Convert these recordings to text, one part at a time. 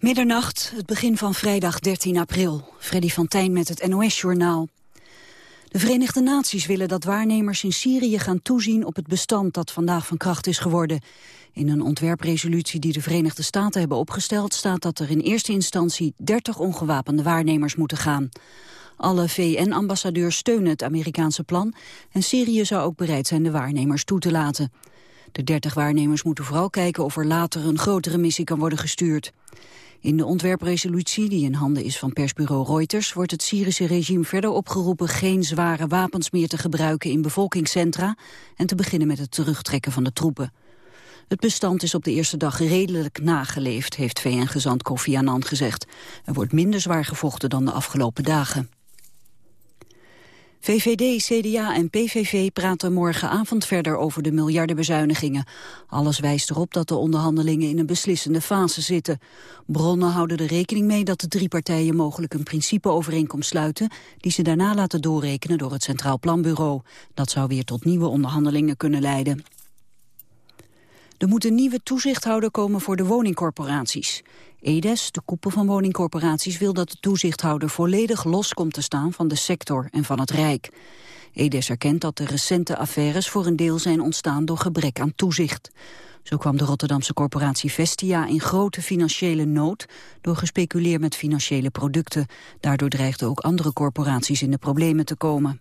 Middernacht, het begin van vrijdag 13 april. Freddy van Tijn met het NOS-journaal. De Verenigde Naties willen dat waarnemers in Syrië gaan toezien op het bestand dat vandaag van kracht is geworden. In een ontwerpresolutie die de Verenigde Staten hebben opgesteld staat dat er in eerste instantie 30 ongewapende waarnemers moeten gaan. Alle VN-ambassadeurs steunen het Amerikaanse plan en Syrië zou ook bereid zijn de waarnemers toe te laten. De 30 waarnemers moeten vooral kijken of er later een grotere missie kan worden gestuurd. In de ontwerpresolutie, die in handen is van persbureau Reuters... wordt het Syrische regime verder opgeroepen geen zware wapens meer te gebruiken in bevolkingscentra... en te beginnen met het terugtrekken van de troepen. Het bestand is op de eerste dag redelijk nageleefd, heeft VN-gezant Kofi Annan gezegd. Er wordt minder zwaar gevochten dan de afgelopen dagen. VVD, CDA en PVV praten morgenavond verder over de miljardenbezuinigingen. Alles wijst erop dat de onderhandelingen in een beslissende fase zitten. Bronnen houden er rekening mee dat de drie partijen mogelijk een principeovereenkomst sluiten... die ze daarna laten doorrekenen door het Centraal Planbureau. Dat zou weer tot nieuwe onderhandelingen kunnen leiden. Er moet een nieuwe toezichthouder komen voor de woningcorporaties. EDES, de koepel van woningcorporaties, wil dat de toezichthouder volledig los komt te staan van de sector en van het Rijk. EDES erkent dat de recente affaires voor een deel zijn ontstaan door gebrek aan toezicht. Zo kwam de Rotterdamse corporatie Vestia in grote financiële nood door gespeculeerd met financiële producten. Daardoor dreigden ook andere corporaties in de problemen te komen.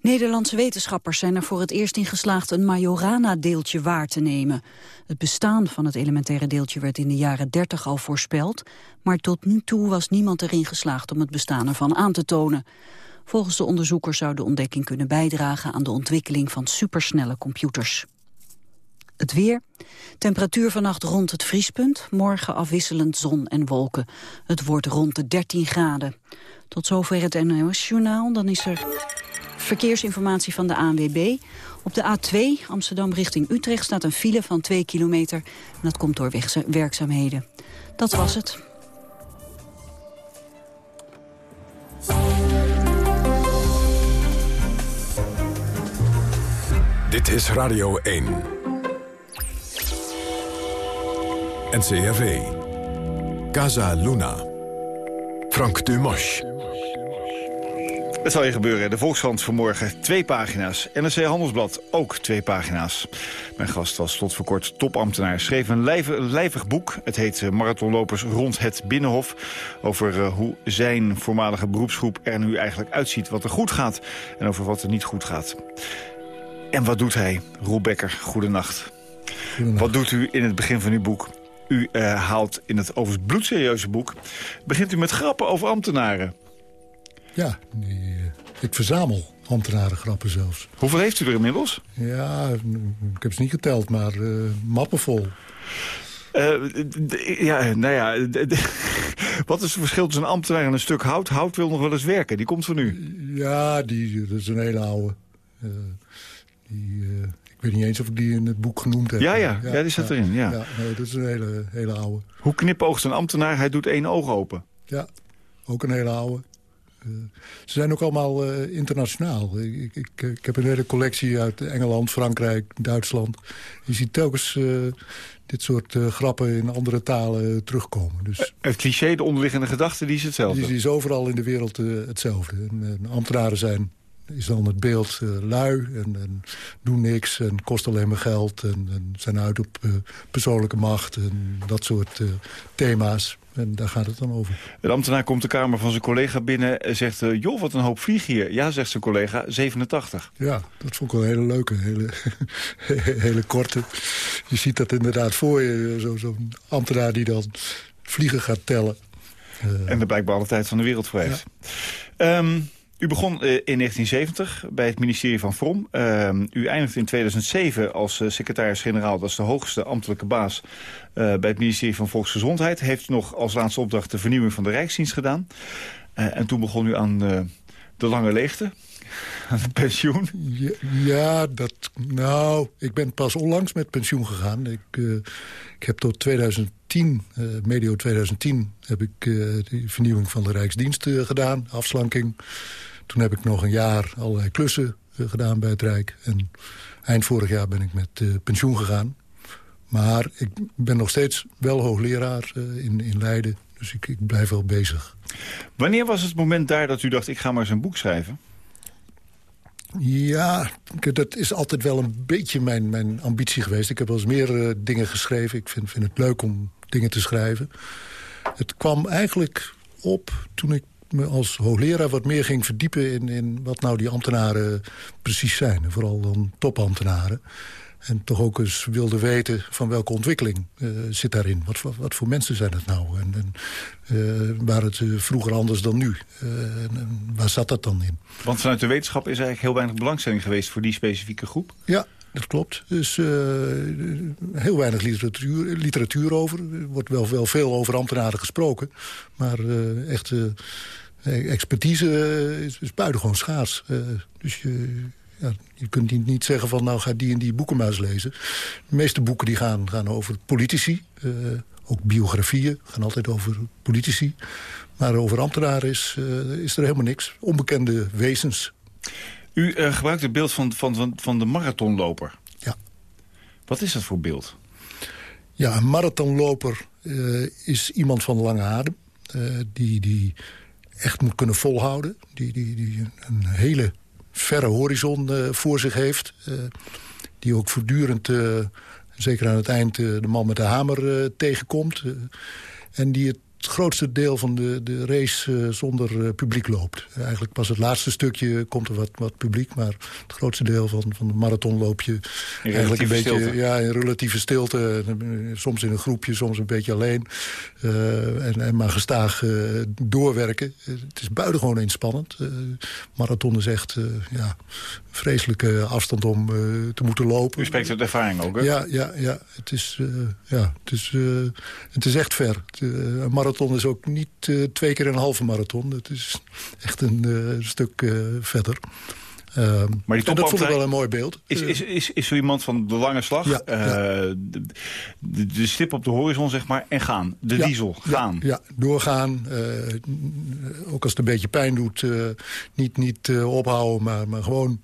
Nederlandse wetenschappers zijn er voor het eerst in geslaagd een Majorana-deeltje waar te nemen. Het bestaan van het elementaire deeltje werd in de jaren 30 al voorspeld, maar tot nu toe was niemand erin geslaagd om het bestaan ervan aan te tonen. Volgens de onderzoekers zou de ontdekking kunnen bijdragen aan de ontwikkeling van supersnelle computers. Het weer. Temperatuur vannacht rond het vriespunt. Morgen afwisselend zon en wolken. Het wordt rond de 13 graden. Tot zover het NOS-journaal. Dan is er Verkeersinformatie van de ANWB. Op de A2 Amsterdam richting Utrecht staat een file van 2 kilometer. En dat komt door werkzaamheden. Dat was het. Dit is Radio 1. NCRV. Casa Luna. Frank Dumas. Het zal je gebeuren. De Volkskrant vanmorgen twee pagina's. NRC Handelsblad ook twee pagina's. Mijn gast was tot voor kort topambtenaar. Schreef een lijvig boek. Het heet eh, Marathonlopers rond het Binnenhof. Over uh, hoe zijn voormalige beroepsgroep er nu eigenlijk uitziet. Wat er goed gaat en over wat er niet goed gaat. En wat doet hij? Roel Becker, goedenacht. Wat doet u in het begin van uw boek? U uh, haalt in het overigens bloedserieuze boek... begint u met grappen over ambtenaren. Ja, die, eh, ik verzamel ambtenarengrappen zelfs. Hoeveel heeft u er inmiddels? Ja, ik heb ze niet geteld, maar uh, mappen vol. Uh, ja, nou ja, wat is het verschil tussen een ambtenaar en een stuk hout? Hout wil nog wel eens werken, die komt van u. Ja, die, dat is een hele oude. Uh, die, ik weet niet eens of ik die in het boek genoemd heb. Ja, ja, ja, die zit erin. Ja. ja. nee, dat is een hele, hele oude. Hoe knipoogt een ambtenaar? Hij doet één oog open. Ja, ook een hele oude. Eh, ze zijn ook allemaal uh, internationaal. Ik, ik, ik, heb een hele collectie uit Engeland, Frankrijk, Duitsland. Je ziet telkens dit soort grappen in andere talen terugkomen. Dus, het cliché, de onderliggende gedachte, die is hetzelfde? Die is overal in de wereld hetzelfde. En, ambtenaren zijn is dan het beeld lui en, en, doen niks en kost alleen maar geld... en, en zijn uit op persoonlijke macht en dat soort thema's. En daar gaat het dan over. De ambtenaar komt de kamer van zijn collega binnen en zegt... Uh, joh, wat een hoop vlieg hier. Ja, zegt zijn collega, 87. Ja, dat vond ik wel een hele leuke, hele, hele korte. Je ziet dat inderdaad voor je, zo'n zo ambtenaar die dan vliegen gaat tellen. Uh, en er blijkbaar alle tijd van de wereld voor heeft. Ja. Um, u begon uh, in 1970 bij het ministerie van Vrom. Uh, u eindigde in 2007 als uh, secretaris-generaal. Dat is de hoogste ambtelijke baas bij het ministerie van Volksgezondheid. Heeft nog als laatste opdracht de vernieuwing van de Rijksdienst gedaan. en toen begon u aan de lange leegte. Aan het pensioen? Ja, ja, dat, nou, ik ben pas onlangs met pensioen gegaan. Ik, ik heb tot 2010, medio 2010, heb ik de vernieuwing van de Rijksdienst gedaan. Afslanking, toen heb ik nog een jaar allerlei klussen eh, gedaan bij het Rijk. En eind vorig jaar ben ik met uh, pensioen gegaan. Maar ik ben nog steeds wel hoogleraar in, in Leiden. Dus ik, ik blijf wel bezig. Wanneer was het moment daar dat u dacht, ik ga maar eens een boek schrijven? Ja, dat is altijd wel een beetje mijn, mijn ambitie geweest. Ik heb wel eens meer dingen geschreven. Ik vind, vind het leuk om dingen te schrijven. Het kwam eigenlijk op toen ik me als hoogleraar wat meer ging verdiepen... in, in wat nou die ambtenaren precies zijn. En vooral dan topambtenaren. En toch ook eens wilde weten van welke ontwikkeling uh, zit daarin. Wat, wat, wat, voor mensen zijn het nou? En, en uh, waar het uh, vroeger anders dan nu? En, en, waar zat dat dan in? Want vanuit de wetenschap is eigenlijk heel weinig belangstelling geweest... voor die specifieke groep? Ja, dat klopt. Dus uh, heel weinig literatuur, literatuur over. Er wordt wel, wel veel over ambtenaren gesproken. Maar uh, echt uh, expertise is, is buitengewoon schaars. dus je, ja, je kunt niet, niet zeggen van nou ga die en die boeken maar eens lezen. De meeste boeken die gaan, gaan over politici. ook biografieën gaan altijd over politici. Maar over ambtenaren is, is er helemaal niks. Onbekende wezens. U gebruikt het beeld van, van, van de marathonloper. Ja. Wat is dat voor beeld? Ja, een marathonloper is iemand van lange adem. Die, die echt moet kunnen volhouden. Die, die, die een hele verre horizon voor zich heeft. die ook voortdurend, zeker aan het eind, de man met de hamer tegenkomt. en die het het grootste deel van de, de race uh, zonder uh, publiek loopt. Eigenlijk pas het laatste stukje komt er wat, wat publiek... maar het grootste deel van, van de marathon loop je eigenlijk een beetje stilte. Ja, in relatieve stilte. Soms in een groepje, soms een beetje alleen. En, en maar gestaag doorwerken. het is buitengewoon inspannend. marathon is echt ja, vreselijke afstand om te moeten lopen. U spreekt uit ervaring ook, hè? Ja, ja, ja. Het, is, ja het, is, het is echt ver. een marathon is ook niet uh, twee keer een halve marathon. Het is echt een uh, stuk uh, verder. Uh, maar die dat vond ik wel een mooi beeld. Is, is, is, is zo iemand van de lange slag, ja, ja. De, de, de, stip op de horizon zeg maar, en gaan. De ja, diesel, gaan. Ja, doorgaan. ook als het een beetje pijn doet, niet, niet ophouden, maar, maar gewoon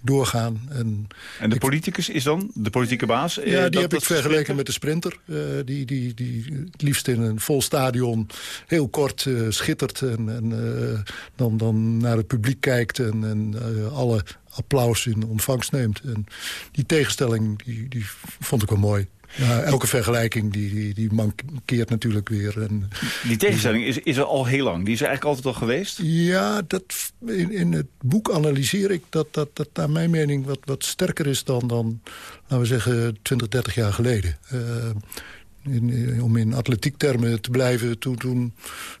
doorgaan. En, en de ik, politicus is dan, de politieke baas? Ja, die dat, heb dat ik vergeleken met de sprinter. Uh, die, die, die het liefst in een vol stadion heel kort uh, schittert... en, en uh, dan, dan naar het publiek kijkt en, en alle applaus in ontvangst neemt. En die tegenstelling die, die vond ik wel mooi. Ja, elke vergelijking die, die, die mankeert natuurlijk weer. En, die tegenstelling is, is er al heel lang. Die is er eigenlijk altijd al geweest? Ja, dat, in, in het boek analyseer ik dat dat, dat naar mijn mening wat, wat sterker is dan, dan, laten we zeggen, 20, 30 jaar geleden. Uh, in, om in atletiektermen te blijven, toen, toen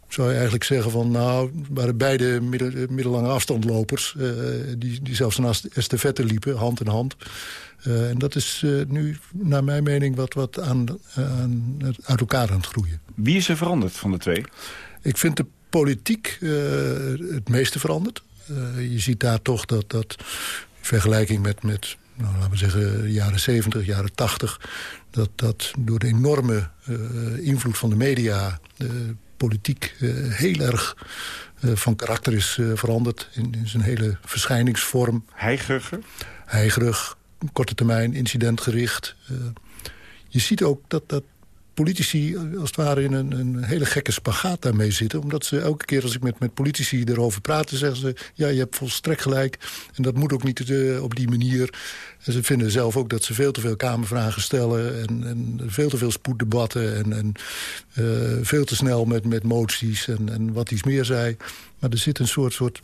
zou je eigenlijk zeggen van... nou, waren beide midden, middellange afstandlopers... Uh, die, die zelfs een estafette liepen, hand in hand... Uh, en dat is uh, nu, naar mijn mening, wat, wat aan, aan, uit elkaar aan het groeien. Wie is er veranderd van de twee? Ik vind de politiek uh, het meeste veranderd. je ziet daar toch dat, dat in vergelijking met, met nou, laten we zeggen, jaren 70, jaren 80... dat, dat door de enorme invloed van de media... de politiek heel erg van karakter is veranderd... In, in, zijn hele verschijningsvorm. Heigerig? Heigerig, korte termijn, incidentgericht. Uh, je ziet ook dat, dat politici als het ware in een, een, hele gekke spagaat daarmee zitten. Omdat ze elke keer als ik met, met politici erover praat... zeggen ze, ja, je hebt volstrekt gelijk. En dat moet ook niet uh, op die manier. Ze vinden zelf ook dat ze veel te veel kamervragen stellen... en, en veel te veel spoeddebatten... en, en veel te snel met, met moties en, en wat iets meer zei. Maar er zit een soort, soort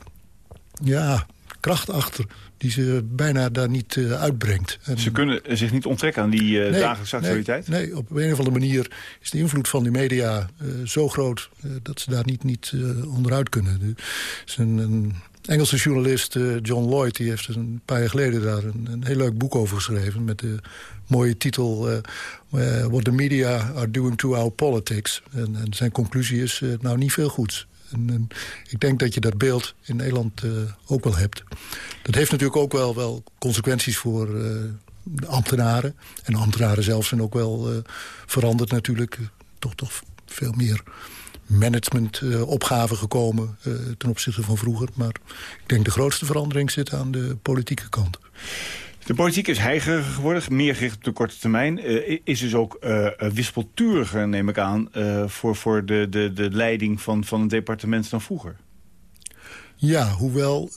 ja, kracht achter die ze bijna daar niet uh, uitbrengt. En ze kunnen zich niet onttrekken aan die uh, nee, dagelijkse actualiteit? Nee, nee, op een of andere manier is de invloed van die media uh, zo groot... dat ze daar niet, niet onderuit kunnen. Er is een, een Engelse journalist, John Lloyd, die heeft een paar jaar geleden daar een, een heel leuk boek over geschreven... met de mooie titel What the Media Are Doing to Our Politics. En, en zijn conclusie is nou niet veel goeds. En, ik denk dat je dat beeld in Nederland uh, ook wel hebt. Dat heeft natuurlijk ook wel, wel consequenties voor uh, de ambtenaren. En de ambtenaren zelf zijn ook wel uh, veranderd natuurlijk. Toch, toch veel meer managementopgaven gekomen ten opzichte van vroeger. Maar ik denk de grootste verandering zit aan de politieke kant. De politiek is heigeriger geworden, meer gericht op de korte termijn. Uh, is dus ook uh, wispelturiger, neem ik aan, voor, voor de, de, de leiding van, van een departement dan vroeger. Ja, hoewel,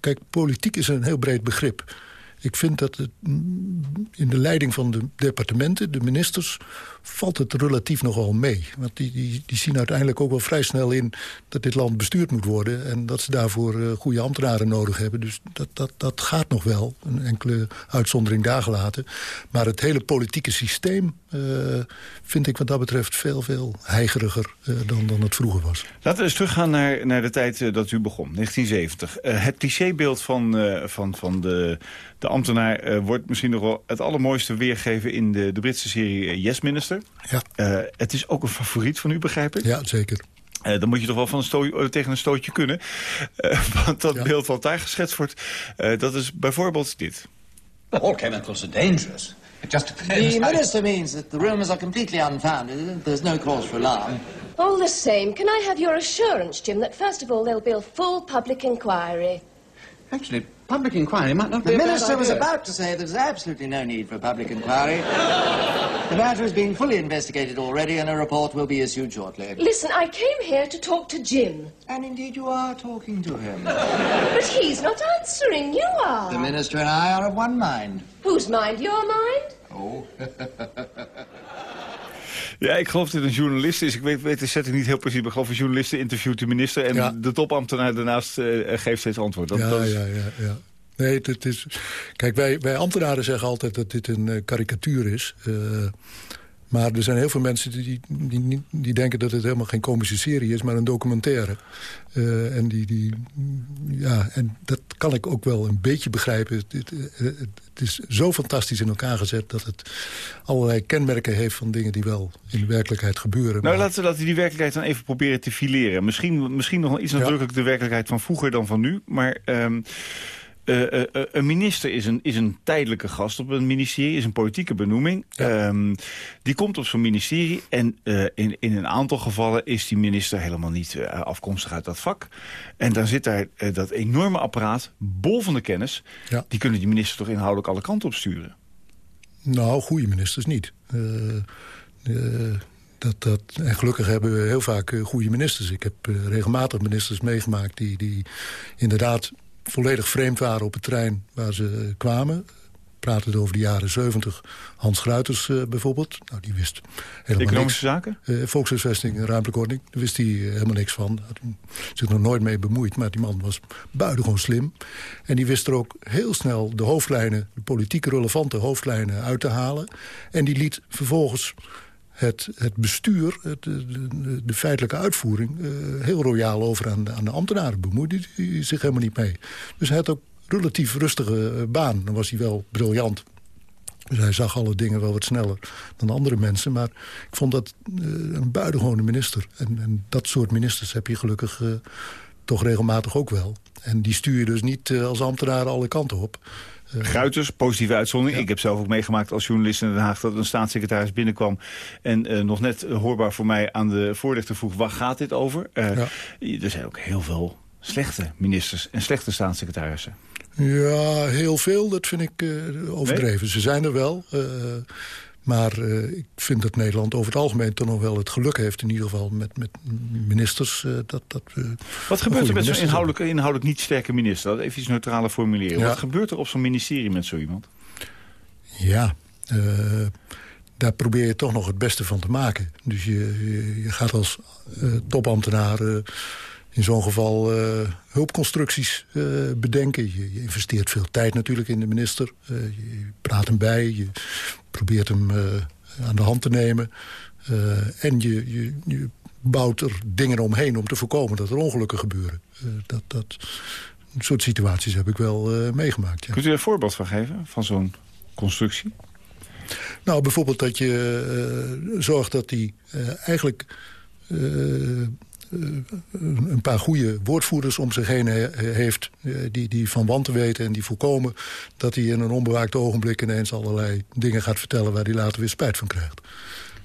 kijk, politiek is een heel breed begrip. Ik vind dat het, in de leiding van de departementen, de ministers... valt het relatief nogal mee. Want die, die, die zien uiteindelijk ook wel vrij snel in... dat dit land bestuurd moet worden... en dat ze daarvoor uh, goede ambtenaren nodig hebben. Dus dat, dat, dat gaat nog wel, een enkele uitzondering daar gelaten. Maar het hele politieke systeem uh, vind ik wat dat betreft... veel, veel heigeriger uh, dan, dan het vroeger was. Laten we eens teruggaan naar, naar de tijd dat u begon, 1970. het clichébeeld van, van, van de de ambtenaar wordt misschien nog wel het allermooiste weergeven... in de, de Britse serie eh, Yes Minister. Ja. Uh, het is ook een favoriet van u, begrijp ik? Ja, zeker. Uh, dan moet je toch wel van een stoot, tegen een stootje kunnen. want dat ja. beeld wat daar geschetst wordt, dat is bijvoorbeeld dit. All chemicals are dangerous. Just the minister means that the rumors are completely unfounded. There's no cause for alarm. All the same, can I have your assurance, Jim, that first of all there'll be a full public inquiry? Actually, public inquiry might not the be The Minister was about to say there's absolutely no need for a public inquiry. the matter is being fully investigated already and a report will be issued shortly. Listen, I came here to talk to Jim. And indeed you are talking to him. but he's not answering, you are. The Minister and I are of one mind. Whose mind? Your mind? Oh. Ja, ik geloof dat het een journalist is. Ik weet, weet de setting niet heel precies. Maar ik geloof een journalist interviewt de minister... en ja. de topambtenaar daarnaast uh, geeft steeds antwoord. Dat, ja, dat is... ja, ja, ja. Nee, het is... Kijk, wij, wij ambtenaren zeggen altijd dat dit een uh, karikatuur is. Uh, maar er zijn heel veel mensen die, die, die, denken dat het helemaal geen komische serie is... maar een documentaire. Uh, en, die, die, ja, en dat kan ik ook wel een beetje begrijpen. Het, het, het, is zo fantastisch in elkaar gezet... dat het allerlei kenmerken heeft van dingen die wel in de werkelijkheid gebeuren. Nou, laten we dat die werkelijkheid dan even proberen te fileren. Misschien, misschien nog wel iets nadrukkelijk ja. de werkelijkheid van vroeger dan van nu. Maar... Um, uh, uh, een minister is een, is een tijdelijke gast op een ministerie, is een politieke benoeming. Ja. Um, die komt op zo'n ministerie en in, in een aantal gevallen is die minister helemaal niet afkomstig uit dat vak. En dan zit daar dat enorme apparaat, bol van de kennis. Ja. Die kunnen die minister toch inhoudelijk alle kanten op sturen? Nou, goede ministers niet. dat, dat, en gelukkig hebben we heel vaak goede ministers. Ik heb regelmatig ministers meegemaakt die, die inderdaad volledig vreemd waren op het trein waar ze kwamen. Praten over de jaren 70. Hans Gruiters uh, bijvoorbeeld. Nou, die wist helemaal Economische niks. zaken? Uh, volkshuisvesting en ruimtelijke ordening. Daar wist hij uh, helemaal niks van. Had zich nog nooit mee bemoeid. Maar die man was buitengewoon slim. En die wist er ook heel snel de hoofdlijnen... de politiek relevante hoofdlijnen uit te halen. En die liet vervolgens het, het bestuur, het, de, de, feitelijke uitvoering... Uh, heel royaal over aan de, aan de ambtenaren. Bemoeide hij zich helemaal niet mee. Dus hij had ook relatief rustige baan. Dan was hij wel briljant. Dus hij zag alle dingen wel wat sneller dan andere mensen. Maar ik vond dat uh, een buitengewone minister. En, en, dat soort ministers heb je gelukkig toch regelmatig ook wel. En die stuur je dus niet als ambtenaar alle kanten op. Gruiters, positieve uitzondering. Ja. Ik heb zelf ook meegemaakt als journalist in Den Haag... dat een staatssecretaris binnenkwam en uh, nog net hoorbaar voor mij aan de voorlichter vroeg... waar gaat dit over? Uh, ja. Er zijn ook heel veel slechte ministers en slechte staatssecretarissen. Ja, heel veel. Dat vind ik uh, overdreven. Nee? Ze zijn er wel. Maar uh, ik vind dat Nederland over het algemeen toch nog wel het geluk heeft... in ieder geval met, met ministers. Uh, dat, dat, uh, Wat gebeurt er met zo'n inhoudelijk, inhoudelijk niet sterke minister? Dat even iets neutraler formuleren. Ja. Wat gebeurt er op zo'n ministerie met zo iemand? Ja, daar probeer je toch nog het beste van te maken. Dus je, je, je gaat als topambtenaar in zo'n geval uh, hulpconstructies uh, bedenken. Je, je, investeert veel tijd natuurlijk in de minister. Uh, je praat hem bij, je probeert hem aan de hand te nemen. en je, je, je, bouwt er dingen omheen om te voorkomen dat er ongelukken gebeuren. dat, dat soort situaties heb ik wel meegemaakt. Ja. Kunt u er een voorbeeld van geven, van zo'n constructie? Nou, bijvoorbeeld dat je zorgt dat die eigenlijk een paar goede woordvoerders om zich heen heeft... die, die van wanten weten en die voorkomen... dat hij in een onbewaakt ogenblik ineens allerlei dingen gaat vertellen... waar hij later weer spijt van krijgt.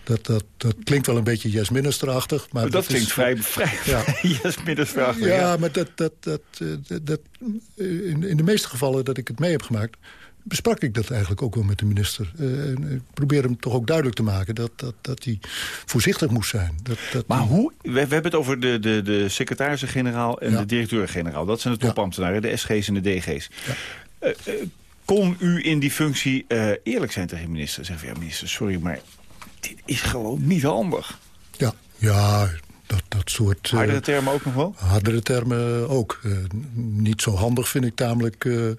Dat, dat, dat klinkt wel een beetje jasministerachtig. Maar, maar dat, dat klinkt is, vrij, vrij ja. jasministerachtig. Ja, ja, maar dat, dat, dat, dat, in, in de meeste gevallen dat ik het mee heb gemaakt besprak ik dat eigenlijk ook wel met de minister. Uh, ik probeerde hem toch ook duidelijk te maken dat, dat, dat hij voorzichtig moest zijn. Dat, dat maar hoe, we, we, hebben het over de, de, de secretarissen-generaal en de directeur-generaal. Dat zijn de topambtenaren, de SG's en de DG's. Ja. Uh, kon u in die functie eerlijk zijn tegen de minister? Zeggen van ja minister, sorry, maar dit is gewoon niet handig. Ja, ja dat, dat soort... Hardere termen ook nog wel? Hardere termen ook. niet zo handig vind ik tamelijk uh,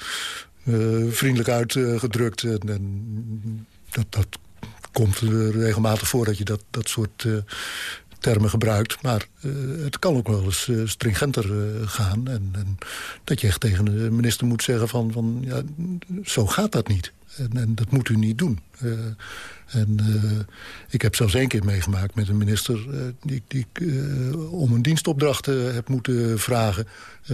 vriendelijk uitgedrukt. En, en, dat, dat komt regelmatig voor dat je dat, dat soort uh, termen gebruikt. Maar uh, het kan ook wel eens stringenter gaan. En, en, dat je echt tegen de minister moet zeggen van... van ja, zo gaat dat niet. En, en dat moet u niet doen. En uh, ik heb zelfs één keer meegemaakt met een minister... Uh, die, die ik om een dienstopdracht heb moeten vragen.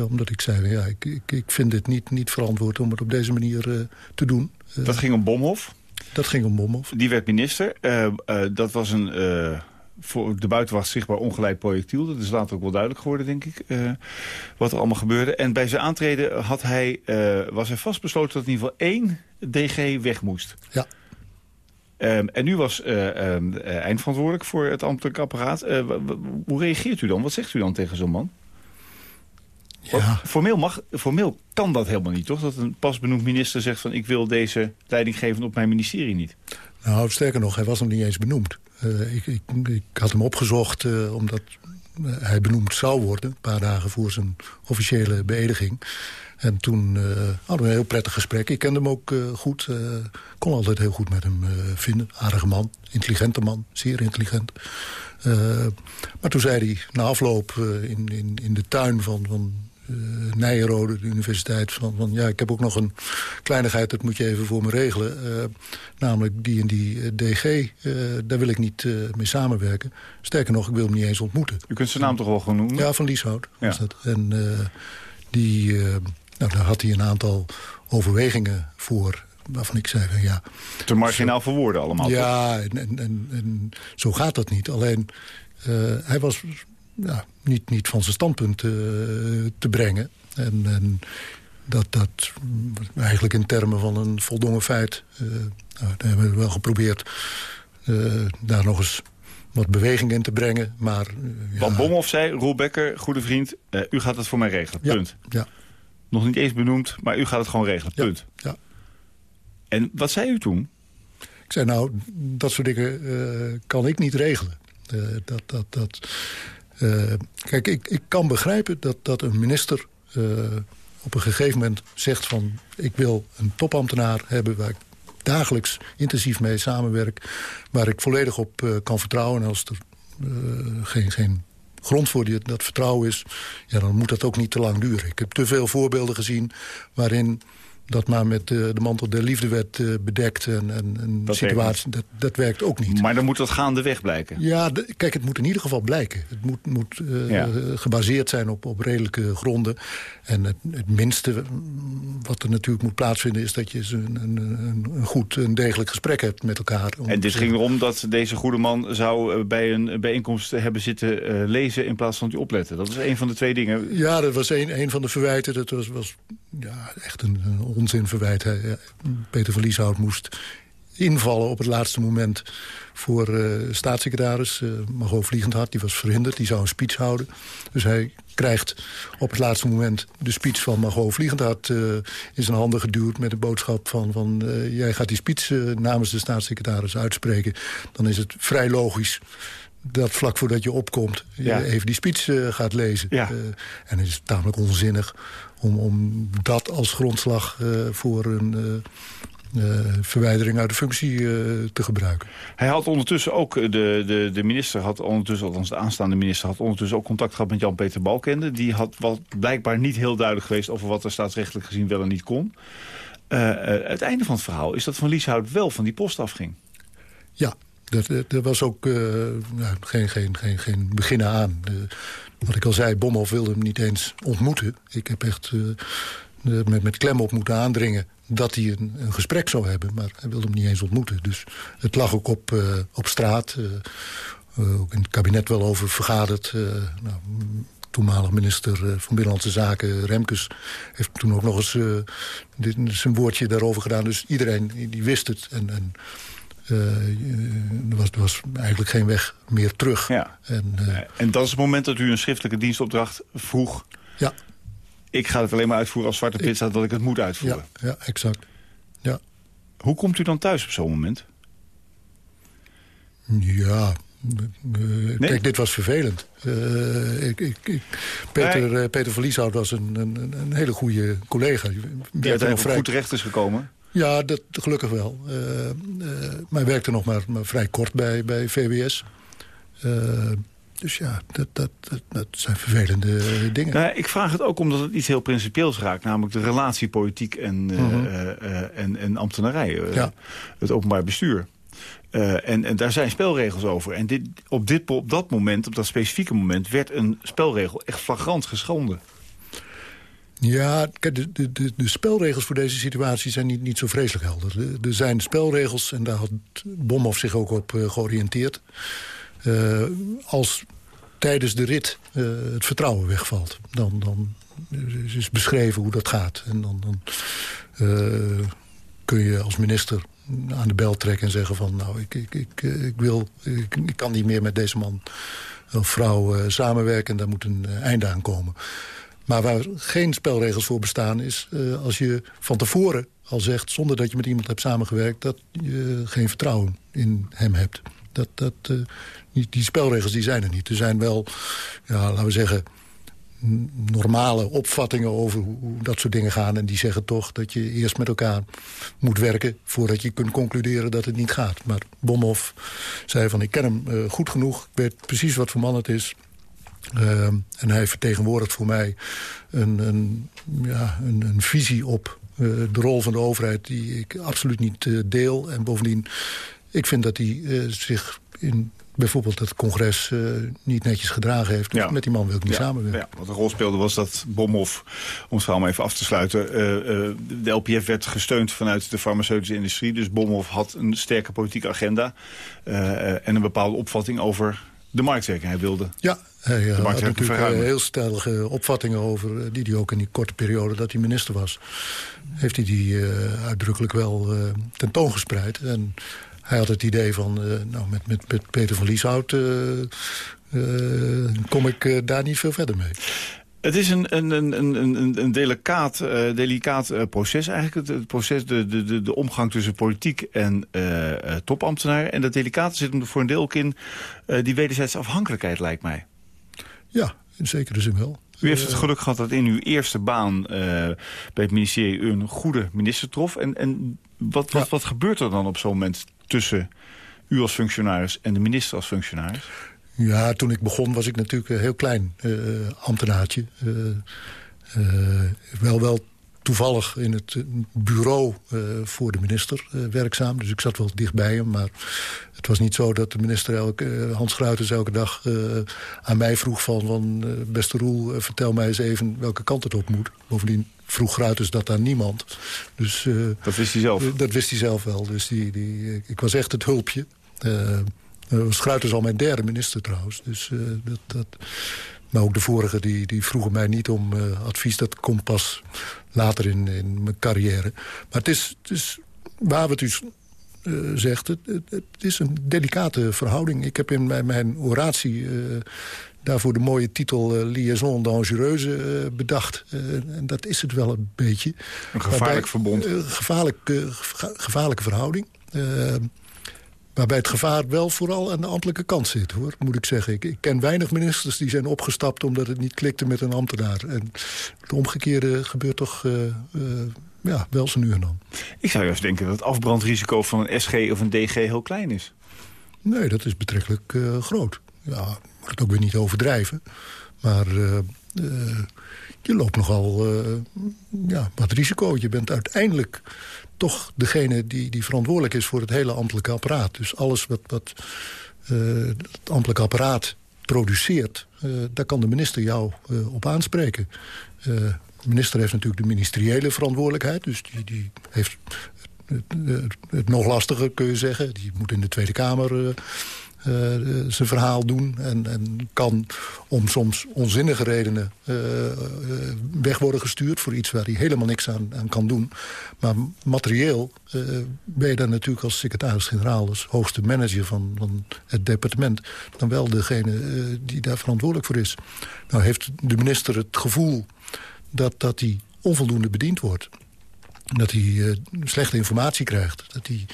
omdat ik zei, ja, ik, ik, ik, vind dit niet, niet verantwoord om het op deze manier te doen. dat ging om Bomhof? Dat ging om Bomhof. Die werd minister. dat was een voor de buitenwacht zichtbaar ongelijk projectiel. Dat is later ook wel duidelijk geworden, denk ik, wat er allemaal gebeurde. En bij zijn aantreden had hij, was hij vastbesloten dat in ieder geval één DG weg moest. Ja. Um, en u was uh, um, uh, eindverantwoordelijk voor het ambtelijk apparaat. Uh, hoe reageert u dan? Wat zegt u dan tegen zo'n man? Ja. Formeel, mag, formeel kan dat helemaal niet, toch? Dat een pas benoemd minister zegt van... ik wil deze leiding geven op mijn ministerie niet. Nou, sterker nog, hij was nog niet eens benoemd. Ik, ik, ik, had hem opgezocht omdat hij benoemd zou worden... een paar dagen voor zijn officiële beëdiging. En toen uh, hadden we een heel prettig gesprek. Ik kende hem ook goed. Uh, kon altijd heel goed met hem vinden. Aardige man, intelligente man, zeer intelligent. maar toen zei hij na afloop in, in, in de tuin van, van Nijenrode, de universiteit... Van, van ja, ik heb ook nog een kleinigheid, dat moet je even voor me regelen. namelijk die en die DG, daar wil ik niet mee samenwerken. Sterker nog, ik wil hem niet eens ontmoeten. U kunt zijn naam toch wel gewoon noemen? Ja, van Lieshout ja. was dat. En die nou, daar had hij een aantal overwegingen voor waarvan ik zei van ja... Te marginaal voor woorden allemaal. Ja, en, en, en, en, zo gaat dat niet. Alleen, uh, hij was ja, niet, niet van zijn standpunt uh, te brengen. En, en dat, dat eigenlijk in termen van een voldongen feit... Uh, nou, daar hebben we wel geprobeerd daar nog eens wat beweging in te brengen. Maar, ja. Van Bomhoff zei, Roel Becker, goede vriend... u gaat het voor mij regelen, punt. Ja, nog niet eens benoemd, maar u gaat het gewoon regelen, punt. Ja, En wat zei u toen? Ik zei, nou, dat soort dingen uh, kan ik niet regelen. Uh, dat, dat, dat, uh, kijk, ik, ik kan begrijpen dat, dat een minister op een gegeven moment zegt van... ik wil een topambtenaar hebben waar ik dagelijks intensief mee samenwerk... waar ik volledig op kan vertrouwen. En als er geen, geen grond voor die, dat vertrouwen is... Ja, dan moet dat ook niet te lang duren. Ik heb te veel voorbeelden gezien waarin dat maar met uh, de mantel der liefde werd uh, bedekt. En, en, en dat situatie, dat, dat werkt ook niet. Maar dan moet dat gaandeweg blijken? Ja, de, kijk, het moet in ieder geval blijken. Het moet, moet uh, ja. gebaseerd zijn op, op redelijke gronden. En het, het, minste wat er natuurlijk moet plaatsvinden... is dat je een, een, een goed, een degelijk gesprek hebt met elkaar. En dus ging erom dat deze goede man zou bij een bijeenkomst hebben zitten lezen... in plaats van te opletten. Dat is een van de twee dingen. Ja, dat was een, een van de verwijten. Dat was, was ja, echt een, een onzin verwijt. Peter van Lieshout moest invallen op het laatste moment voor uh, staatssecretaris uh, Margot Vliegendhart. Die was verhinderd, die zou een speech houden. Dus hij krijgt op het laatste moment de speech van Margot Vliegendhart... Uh, in zijn handen geduwd met de boodschap van... van jij gaat die speech namens de staatssecretaris uitspreken. Dan is het vrij logisch dat vlak voordat je opkomt... je even die speech gaat lezen. Ja. en het is tamelijk onzinnig om, om dat als grondslag uh, voor een uh, verwijdering uit de functie te gebruiken. Hij had ondertussen ook, de, de, de minister had ondertussen, althans de aanstaande minister... had ondertussen ook contact gehad met Jan-Peter Balkende. Die had wat blijkbaar niet heel duidelijk geweest over wat er staatsrechtelijk gezien wel en niet kon. het einde van het verhaal is dat Van Lieshout wel van die post afging. Ja, er was ook nou, geen, geen, geen, geen begin aan. Wat ik al zei, Bomhoff wilde hem niet eens ontmoeten. Ik heb echt uh, met, met klem op moeten aandringen dat hij een, een, gesprek zou hebben. Maar hij wilde hem niet eens ontmoeten. Dus het lag ook op, uh, op straat. Uh, ook in het kabinet wel over vergaderd. nou, toenmalig minister van Binnenlandse Zaken, Remkes... heeft toen ook nog eens zijn woordje daarover gedaan. Dus iedereen die wist het. En, en er, was, er was eigenlijk geen weg meer terug. Ja. En, en dat is het moment dat u een schriftelijke dienstopdracht vroeg... Ja. Ik ga het alleen maar uitvoeren als Zwarte Pit staat dat ik het moet uitvoeren. Ja, ja exact. Ja. Hoe komt u dan thuis op zo'n moment? Ja, uh, Kijk, dit was vervelend. Uh, ik, ik, ik, Peter, uh, Peter Verlieshout was een, een, een, hele goede collega. Die, Die uiteindelijk vrij... goed terecht is gekomen? Ja, dat, gelukkig wel. maar hij werkte nog maar, maar, vrij kort bij, bij VWS. dus ja, dat, dat, dat, dat, zijn vervelende dingen. Nou, ik vraag het ook omdat het iets heel principieels raakt. Namelijk de relatie politiek en, -huh. en, en ambtenarij. Ja. Het openbaar bestuur. Uh, en, en, daar zijn spelregels over. En dit, op, dit, op dat moment, op dat specifieke moment... werd een spelregel echt flagrant geschonden. Ja, de, de, de, spelregels voor deze situatie zijn niet, niet zo vreselijk helder. Er zijn spelregels, en daar had Bomhoff zich ook op uh, georiënteerd. Uh, als tijdens de rit het vertrouwen wegvalt... dan, dan is beschreven hoe dat gaat. En dan, dan kun je als minister aan de bel trekken en zeggen van... nou, ik, ik, ik, ik wil, ik, ik, kan niet meer met deze man of vrouw samenwerken... en daar moet een einde aan komen. Maar waar geen spelregels voor bestaan is... Uh, als je van tevoren al zegt, zonder dat je met iemand hebt samengewerkt... dat je geen vertrouwen in hem hebt. Dat, dat, die, die spelregels die zijn er niet. Er zijn wel, ja, laten we zeggen normale opvattingen over hoe, dat soort dingen gaan. En die zeggen toch dat je eerst met elkaar moet werken... voordat je kunt concluderen dat het niet gaat. Maar Bomhoff zei van ik ken hem uh, goed genoeg. Ik weet precies wat voor man het is. Uh, en hij vertegenwoordigt voor mij een, een, ja, een, een visie op uh, de rol van de overheid... die ik absoluut niet uh, deel. En bovendien, ik vind dat hij zich in bijvoorbeeld het congres uh, niet netjes gedragen heeft. Dus ja. met die man wil ik niet ja. samenwerken. Ja, wat een rol speelde was dat Bomhoff, om het verhaal maar even af te sluiten... Uh, uh, de LPF werd gesteund vanuit de farmaceutische industrie. Dus Bomhoff had een sterke politieke agenda... en een bepaalde opvatting over de marktwerking. Hij wilde ja, hij had natuurlijk verruimen. heel stellige opvattingen over... die hij ook in die korte periode dat hij minister was... heeft hij die uitdrukkelijk wel tentoongespreid. En hij had het idee van, uh, nou, met, met, met, Peter van Lieshout uh, uh, kom ik daar niet veel verder mee. Het is een, een, een, een, een delicaat, delicaat proces eigenlijk. Het, het, proces, de, de, de omgang tussen politiek en topambtenaren. En dat delicate zit hem voor een deel ook in die wederzijdse afhankelijkheid, lijkt mij. Ja, in zekere zin wel. U heeft het geluk gehad dat in uw eerste baan uh, bij het ministerie... een goede minister trof. En, en wat, wat, ja. wat gebeurt er dan op zo'n moment tussen u als functionaris en de minister als functionaris? Ja, toen ik begon was ik natuurlijk een heel klein uh, ambtenaartje. Uh, wel wel toevallig in het bureau voor de minister werkzaam. Dus ik zat wel dichtbij hem, maar het was niet zo dat de minister elke, Hans Gruiters elke dag aan mij vroeg van... van beste Roel, vertel mij eens even welke kant het op moet. Bovendien vroeg Gruiters dat aan niemand. Dus, dat wist hij zelf? dat wist hij zelf wel. Dus die, die, ik was echt het hulpje. Was Gruiters al mijn derde minister trouwens. Dus, uh, dat, dat, maar ook de vorige die, die vroegen mij niet om advies. Dat komt pas later in, in mijn carrière. Maar het is, het is waar we het dus uh, zegt, het, het, het, is een delicate verhouding. Ik heb in mijn, mijn oratie uh, daarvoor de mooie titel uh, Liaison dangereuse bedacht. En dat is het wel een beetje. Een gevaarlijk waarbij, verbond. gevaarlijk, gevaarlijke verhouding. Waarbij het gevaar wel vooral aan de ambtelijke kant zit, hoor, moet ik zeggen. Ik, ik, ken weinig ministers die zijn opgestapt omdat het niet klikte met een ambtenaar. En het omgekeerde gebeurt toch ja, wel zo nu en dan. Ik zou juist denken dat het afbrandrisico van een SG of een DG heel klein is. Nee, dat is betrekkelijk groot. Ja, moet het ook weer niet overdrijven. Maar uh, je loopt nogal uh, ja, wat risico. Je bent uiteindelijk toch degene die, die verantwoordelijk is... voor het hele ambtelijke apparaat. Dus alles wat, wat het ambtelijke apparaat produceert... daar kan de minister jou op aanspreken. de minister heeft natuurlijk de ministeriële verantwoordelijkheid. Dus die, die heeft het, het, het, nog lastiger, kun je zeggen. Die moet in de Tweede Kamer zijn verhaal doen. En, en, kan om soms onzinnige redenen weg worden gestuurd... voor iets waar hij helemaal niks aan, kan doen. Maar materieel ben je dan natuurlijk als secretaris-generaal... als hoogste manager van, van het departement... dan wel degene die daar verantwoordelijk voor is. Nou heeft de minister het gevoel dat, dat hij onvoldoende bediend wordt dat hij uh, slechte informatie krijgt. Dat, hij,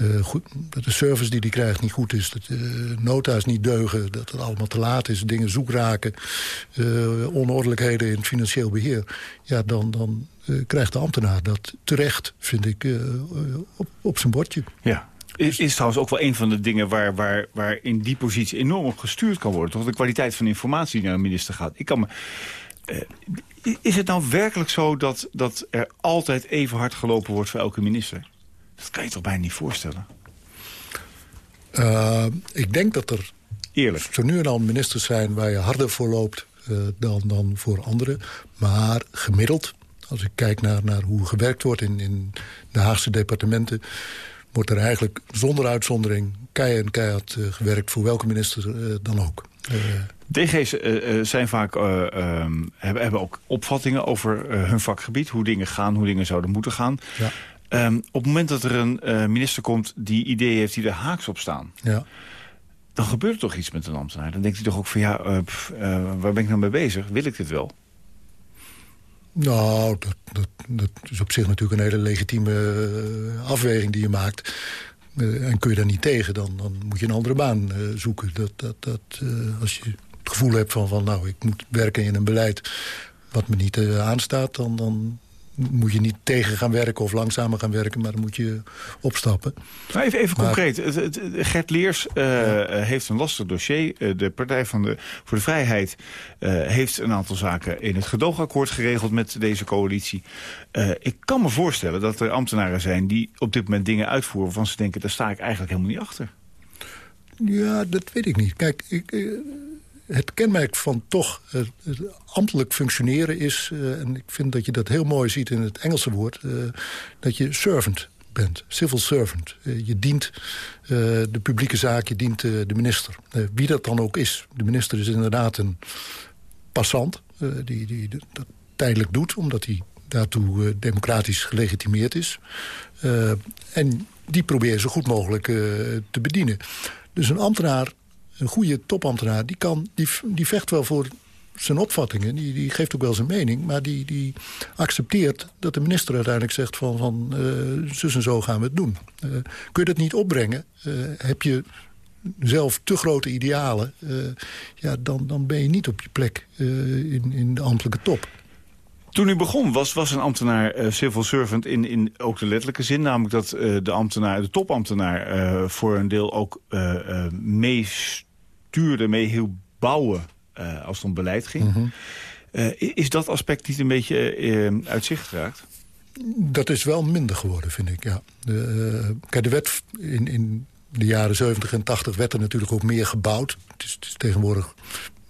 uh, goed, dat de service die hij krijgt niet goed is. Dat uh, nota's niet deugen. Dat het allemaal te laat is. Dingen zoek raken. onordelijkheden in het financieel beheer. Ja, dan, dan krijgt de ambtenaar dat terecht, vind ik, op, op zijn bordje. Ja, is, is trouwens ook wel een van de dingen waar, waar, waar in die positie enorm op gestuurd kan worden. Toch de kwaliteit van informatie die naar de minister gaat. Ik kan me, is het nou werkelijk zo dat, dat er altijd even hard gelopen wordt voor elke minister? Dat kan je toch bijna niet voorstellen? Uh, ik denk dat er Eerlijk. zo nu en dan ministers zijn waar je harder voor loopt uh, dan, dan voor anderen. Maar gemiddeld, als ik kijk naar, naar hoe gewerkt wordt in, in de Haagse departementen... wordt er eigenlijk zonder uitzondering keihard keihard uh, gewerkt voor welke minister dan ook. DG's uh, zijn vaak, uh, um, hebben, hebben ook opvattingen over hun vakgebied. Hoe dingen gaan, hoe dingen zouden moeten gaan. Ja. Um, op het moment dat er een minister komt die ideeën heeft die er haaks op staan... Ja. dan gebeurt er toch iets met een ambtenaar. Dan denkt hij toch ook van ja, pff, waar ben ik nou mee bezig? Wil ik dit wel? Nou, dat, dat, dat, is op zich natuurlijk een hele legitieme afweging die je maakt. Uh, en kun je daar niet tegen, dan, dan moet je een andere baan uh, zoeken. Dat, dat, dat, uh, als je het gevoel hebt van, van nou, ik moet werken in een beleid wat me niet aanstaat... Dan, dan moet je niet tegen gaan werken of langzamer gaan werken... maar dan moet je opstappen. Nou, even even concreet. Gert Leers uh, heeft een lastig dossier. Uh, de Partij van de, voor de Vrijheid uh, heeft een aantal zaken... in het gedoogakkoord geregeld met deze coalitie. ik kan me voorstellen dat er ambtenaren zijn... die op dit moment dingen uitvoeren waarvan ze denken... daar sta ik eigenlijk helemaal niet achter. Ja, dat weet ik niet. Kijk, ik het kenmerk van toch het, ambtelijk functioneren is... Uh, en ik vind dat je dat heel mooi ziet in het Engelse woord... Uh, dat je servant bent, civil servant. Je dient de publieke zaak, je dient de minister. wie dat dan ook is. De minister is inderdaad een passant... die, die dat tijdelijk doet, omdat hij daartoe democratisch gelegitimeerd is. en die probeert zo goed mogelijk te bedienen. Dus een ambtenaar een goede topambtenaar, die, kan, die, die vecht wel voor zijn opvattingen. Die, die geeft ook wel zijn mening. Maar die, die accepteert dat de minister uiteindelijk zegt van... van uh, en zo gaan we het doen. Uh, kun je dat niet opbrengen, uh, heb je zelf te grote idealen... ja, dan, dan ben je niet op je plek in, in de ambtelijke top. Toen u begon was, was een ambtenaar uh, civil servant in, in ook de letterlijke zin. Namelijk dat uh, de, ambtenaar, de topambtenaar uh, voor een deel ook meestuurde, mee hielp bouwen als het om beleid ging. Mm -hmm. is dat aspect niet een beetje uit zicht geraakt? Dat is wel minder geworden, vind ik, ja. De, kijk, de wet in, in de jaren 70 en 80 werd er natuurlijk ook meer gebouwd. Het is, het is tegenwoordig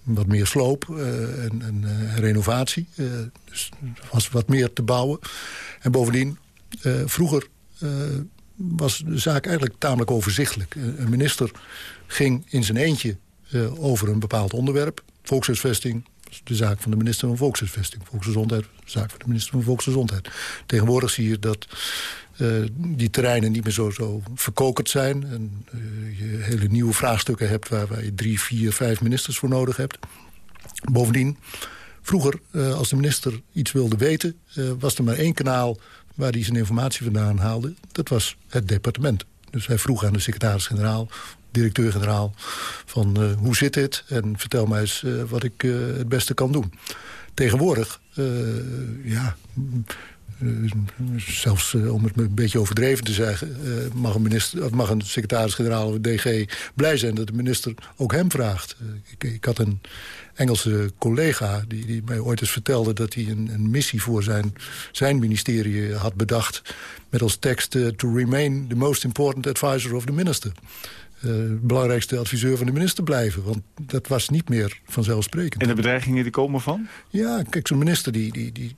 wat meer sloop uh, en, uh, renovatie. Uh, dus er was wat meer te bouwen. En bovendien, vroeger was de zaak eigenlijk tamelijk overzichtelijk. Een minister ging in zijn eentje over een bepaald onderwerp. Volkshuisvesting, de zaak van de minister van Volkshuisvesting. Volksgezondheid, de zaak van de minister van Volksgezondheid. Tegenwoordig zie je dat uh, die terreinen niet meer zo, zo verkokerd zijn. En uh, je hele nieuwe vraagstukken hebt waar, waar, je drie, vier, vijf ministers voor nodig hebt. Bovendien, vroeger uh, als de minister iets wilde weten... was er maar één kanaal waar hij zijn informatie vandaan haalde. Dat was het departement. Dus hij vroeg aan de secretaris-generaal, directeur-generaal... van hoe zit dit en vertel mij eens wat ik het beste kan doen. Tegenwoordig, ja eh, zelfs eh, om het een beetje overdreven te zeggen... Eh, mag een, minister, mag een secretaris-generaal of DG blij zijn dat de minister ook hem vraagt. Ik, ik, had een Engelse collega die, die mij ooit eens vertelde... dat hij een, een missie voor zijn, zijn ministerie had bedacht... met als tekst to remain the most important advisor of the minister. Belangrijkste adviseur van de minister blijven. Want dat was niet meer vanzelfsprekend. En de bedreigingen die komen van? Ja, kijk, zo'n minister die, die, die,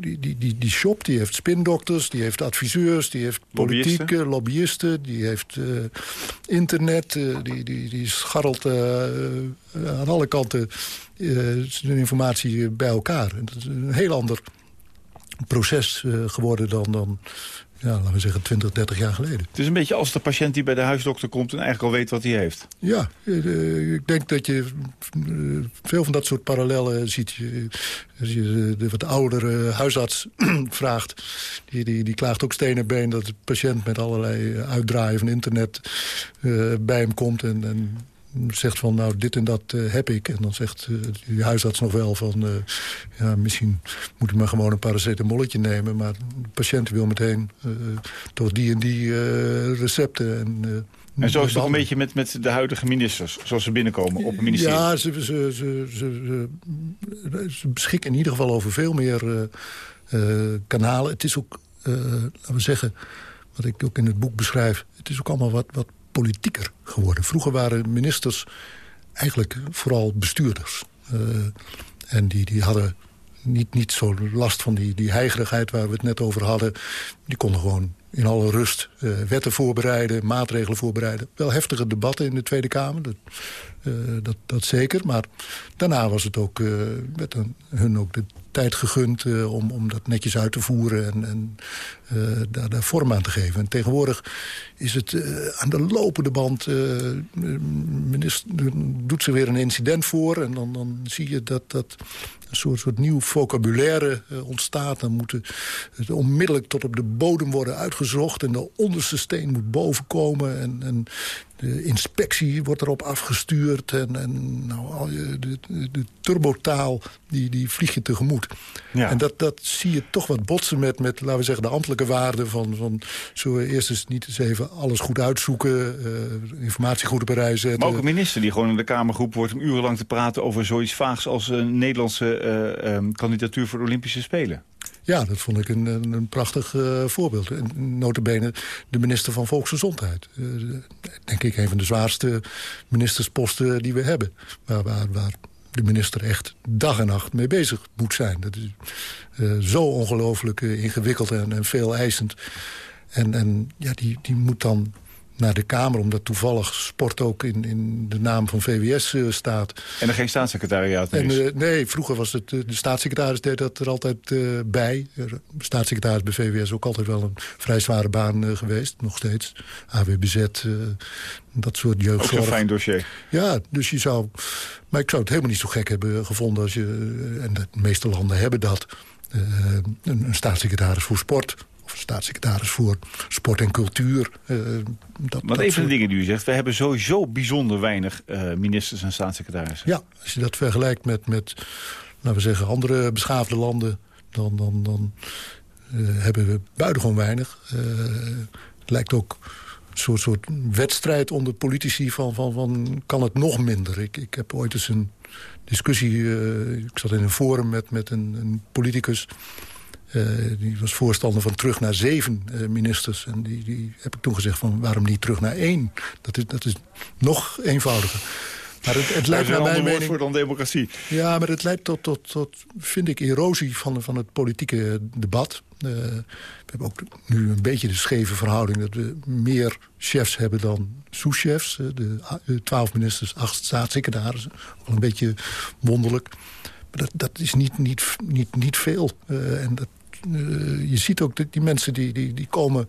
die, die, die, die shopt, die heeft spindokters... die heeft adviseurs, die heeft politieke lobbyisten... die heeft internet, die, die, die scharrelt aan alle kanten zijn informatie bij elkaar. En dat is een heel ander proces geworden dan, dan ja, laten we zeggen 20, 30 jaar geleden. Het is een beetje als de patiënt die bij de huisdokter komt... en eigenlijk al weet wat hij heeft. Ja, eh, ik denk dat je eh, veel van dat soort parallellen ziet. Als je de wat oudere huisarts vraagt... Die, die, die klaagt ook stenen been dat de patiënt met allerlei uitdraaien van internet... Bij hem komt en, en zegt van nou dit en dat uh, heb ik. En dan zegt uh, die huisarts nog wel van uh, ja, misschien moet ik maar gewoon een paracetamolletje nemen. Maar de patiënt wil meteen tot die en die recepten. En, en zo is het ook een beetje met, met de huidige ministers, zoals ze binnenkomen op het ministerie. Ja, ze, ze, ze, ze, ze beschikken in ieder geval over veel meer kanalen. Het is ook, laten we zeggen, wat ik ook in het boek beschrijf... het is ook allemaal wat, wat politieker geworden. Vroeger waren ministers eigenlijk vooral bestuurders. Uh, en die, die hadden niet, niet zo last van die, die heigerigheid waar we het net over hadden. Die konden gewoon in alle rust uh, wetten voorbereiden, maatregelen voorbereiden. Wel heftige debatten in de Tweede Kamer, dat, dat, dat zeker. Maar daarna was het ook, met een, hun ook de tijd gegund om, om dat netjes uit te voeren... en, en daar, daar vorm aan te geven. En tegenwoordig is het aan de lopende band... minister doet ze weer een incident voor... en dan, dan zie je dat, dat een soort, soort nieuw vocabulaire ontstaat. Dan moet het onmiddellijk tot op de bodem worden uitgezocht... en de onderste steen moet boven komen. En, en de inspectie wordt erop afgestuurd. En, en nou, de, de, turbotaal, die, die vlieg je tegemoet. Ja. En dat, dat zie je toch wat botsen met, met, laten we zeggen, de ambtelijke waarde van... van zullen we eerst eens niet eens even alles goed uitzoeken, uh, informatie goed op een rij zetten. Maar ook een minister die gewoon in de Kamer geroepen wordt... om urenlang te praten over zoiets vaags als een Nederlandse uh, um, kandidatuur voor de Olympische Spelen. Ja, dat vond ik een, een, prachtig uh, voorbeeld. Notabene de minister van Volksgezondheid. Uh, denk ik een van de zwaarste ministersposten die we hebben. Waar, waar, de minister echt dag en nacht mee bezig moet zijn. Dat is uh, zo ongelooflijk ingewikkeld en, en veel eisend. En, en ja, die, die moet dan naar de Kamer... omdat toevallig sport ook in, in de naam van VWS uh, staat. En er geen staatssecretariaat en, uh, nee, vroeger was het... Uh, de staatssecretaris deed dat er altijd bij. De staatssecretaris bij VWS ook altijd wel een vrij zware baan geweest. Nog steeds. AWBZ, dat soort jeugdzorg. Ook een fijn dossier. Ja, dus je zou... Maar ik zou het helemaal niet zo gek hebben gevonden als je... en de meeste landen hebben dat... een, een staatssecretaris voor sport staatssecretaris voor sport en cultuur. Uh, dat, Want een van de dingen die u zegt, we hebben sowieso bijzonder weinig uh, ministers en staatssecretarissen. Ja, als je dat vergelijkt met, met laten we zeggen, andere beschaafde landen... dan, dan, dan uh, hebben we buitengewoon weinig. het lijkt ook een soort, soort wedstrijd onder politici van, van, van kan het nog minder. Ik, ik heb ooit eens een discussie, ik zat in een forum met, met een, een politicus... Uh, die was voorstander van terug naar zeven uh, ministers. En die, die heb ik toen gezegd van waarom niet terug naar één? Dat is, dat is nog eenvoudiger. Maar het, het leidt naar mijn mening... voor dan democratie. Ja, maar het leidt tot, tot, tot vind ik, erosie van, van het politieke debat. Uh, we hebben ook nu een beetje de scheve verhouding... dat we meer chefs hebben dan sous-chefs. De, de twaalf ministers, acht staatssecretarissen. Wel een beetje wonderlijk. Maar dat, dat is niet, niet, niet, niet veel. Uh, en dat uh, je ziet ook dat die mensen die, die, die komen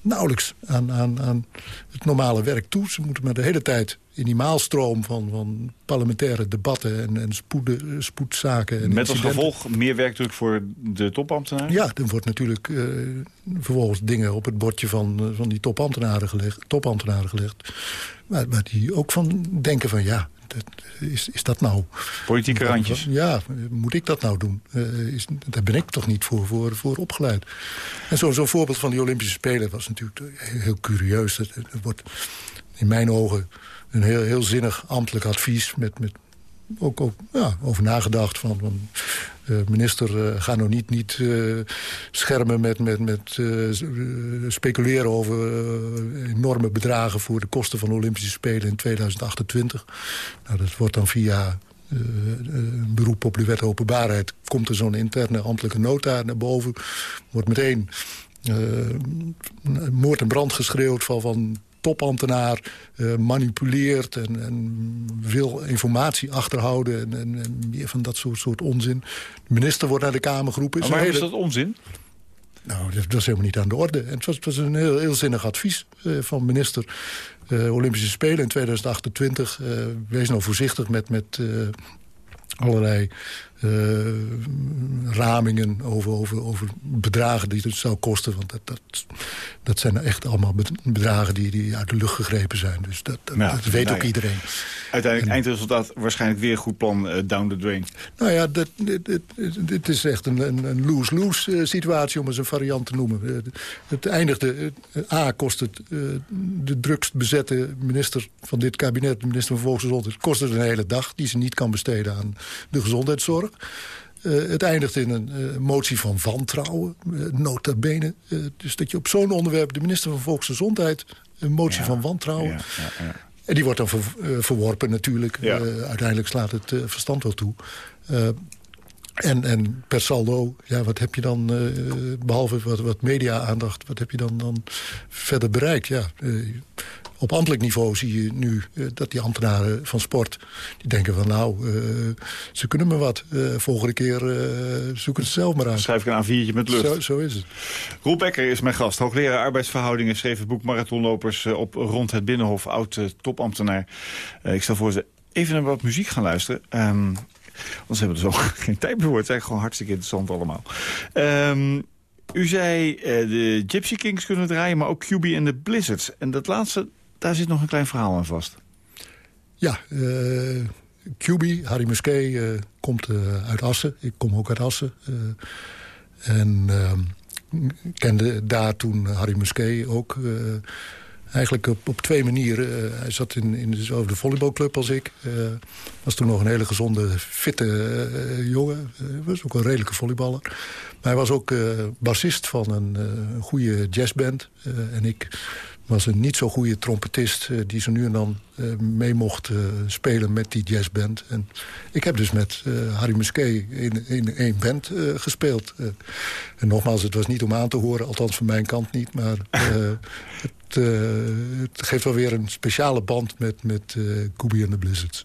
nauwelijks aan, aan, aan het normale werk toe. Ze moeten maar de hele tijd in die maalstroom van, van parlementaire debatten en, en spoede, spoedzaken. En Met als gevolg meer werkdruk voor de topambtenaren? Ja, er wordt natuurlijk uh, vervolgens dingen op het bordje van, van die topambtenaren gelegd, topambtenaren gelegd. Maar, maar die ook van denken van ja, is, is dat nou... Politieke randjes? Ja, moet ik dat nou doen? Uh, is, daar ben ik toch niet voor, voor, voor opgeleid. En zo'n zo voorbeeld van die Olympische Spelen was natuurlijk heel, heel curieus. Het, wordt in mijn ogen een heel, heel zinnig ambtelijk advies... met, met ook, ook ja, over nagedacht. Van, van minister, ga nou niet, niet schermen met, met, met speculeren over enorme bedragen... voor de kosten van de Olympische Spelen in 2028. Nou, dat wordt dan via een beroep op de wet openbaarheid... komt er zo'n interne ambtelijke nota naar boven. Wordt meteen moord en brand geschreeuwd van... van topambtenaar uh, manipuleert en, en, wil informatie achterhouden... en, en, en, meer van dat soort, soort onzin. De minister wordt naar de Kamer geroepen. Maar is dat onzin? Nou, dat was helemaal niet aan de orde. En het was, het was een heel, heel zinnig advies uh, van minister. Uh, Olympische Spelen in 2028. wees nou voorzichtig met, met allerlei uh, ramingen over, over, over bedragen die het zou kosten. Want dat, dat, dat zijn echt allemaal bedragen die, die uit de lucht gegrepen zijn. Dus dat, dat, dat weet nou ook ja. iedereen. Uiteindelijk en, eindresultaat waarschijnlijk weer een goed plan uh, down the drain. Nou ja, dit, dit, dit is echt een, een lose-lose uh, situatie om eens een variant te noemen. het eindigde, A kost het de drukst bezette minister van dit kabinet... de minister van Volksgezondheid, kost het een hele dag... die ze niet kan besteden aan de gezondheidszorg. Uh, het eindigt in een uh, motie van wantrouwen, uh, nota bene. dus dat je op zo'n onderwerp, de minister van Volksgezondheid... een motie ja, van wantrouwen... Ja, ja, en die wordt dan ver, verworpen natuurlijk. uiteindelijk slaat het verstand wel toe. En, en per saldo, ja, wat heb je dan, behalve wat, wat media-aandacht... wat heb je dan, dan verder bereikt? Ja, op ambtelijk niveau zie je nu uh, dat die ambtenaren van sport... die denken van nou, uh, ze kunnen me wat. Uh, volgende keer zoeken ze zelf maar aan. Schrijf ik een A4'tje met lucht. Zo, zo is het. Roel Becker is mijn gast. Hoogleraar arbeidsverhoudingen. Schreef het boek Marathonlopers op Rond het Binnenhof. Oud topambtenaar. ik stel voor ze even naar wat muziek gaan luisteren. Um, anders hebben we er zo geen tijd meer voor. Het is eigenlijk gewoon hartstikke interessant allemaal. Um, u zei uh, de Gypsy Kings kunnen draaien, maar ook QB en de Blizzards. En dat laatste, daar zit nog een klein verhaal aan vast. Ja, uh, QB, Harry Musquet, uh, komt uit Assen. Ik kom ook uit Assen. en kende daar toen Harry Musquet ook... Eigenlijk op, op twee manieren. hij zat in, in dezelfde volleybalclub als ik. Was toen nog een hele gezonde, fitte jongen. was ook een redelijke volleyballer. Maar hij was ook bassist van een goede jazzband. en ik was een niet zo goede trompetist... Uh, die zo nu en dan uh, mee mocht uh, spelen met die jazzband. En ik heb dus met Harry Musquet in, in één band gespeeld. en nogmaals, het was niet om aan te horen, althans van mijn kant niet... maar het, het, geeft wel weer een speciale band met, met Kubi en de Blizzards.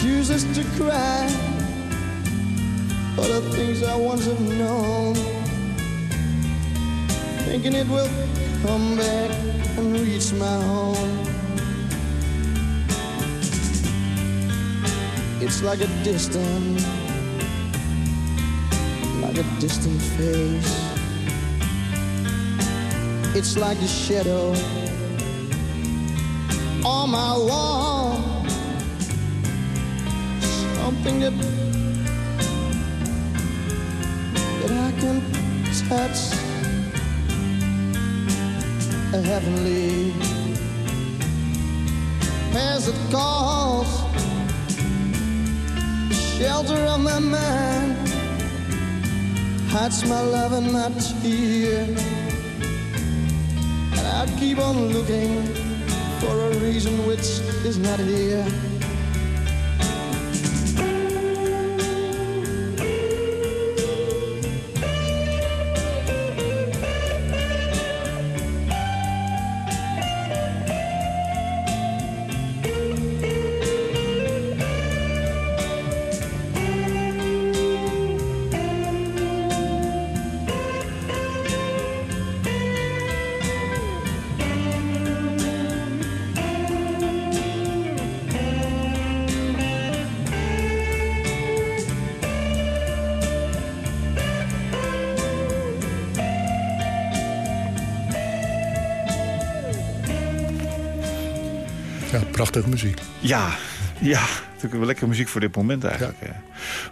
chooses to cry for the things I once have known, thinking it will come back and reach my home. It's like a distant, like a distant face. It's like the shadow on my wall something that that I can touch. A heavenly as it calls shelter of my mind. Hides my love and my tear and I keep on looking for a reason which is not here prachtige muziek. Ja, ja. Natuurlijk wel lekker muziek voor dit moment eigenlijk. Ja.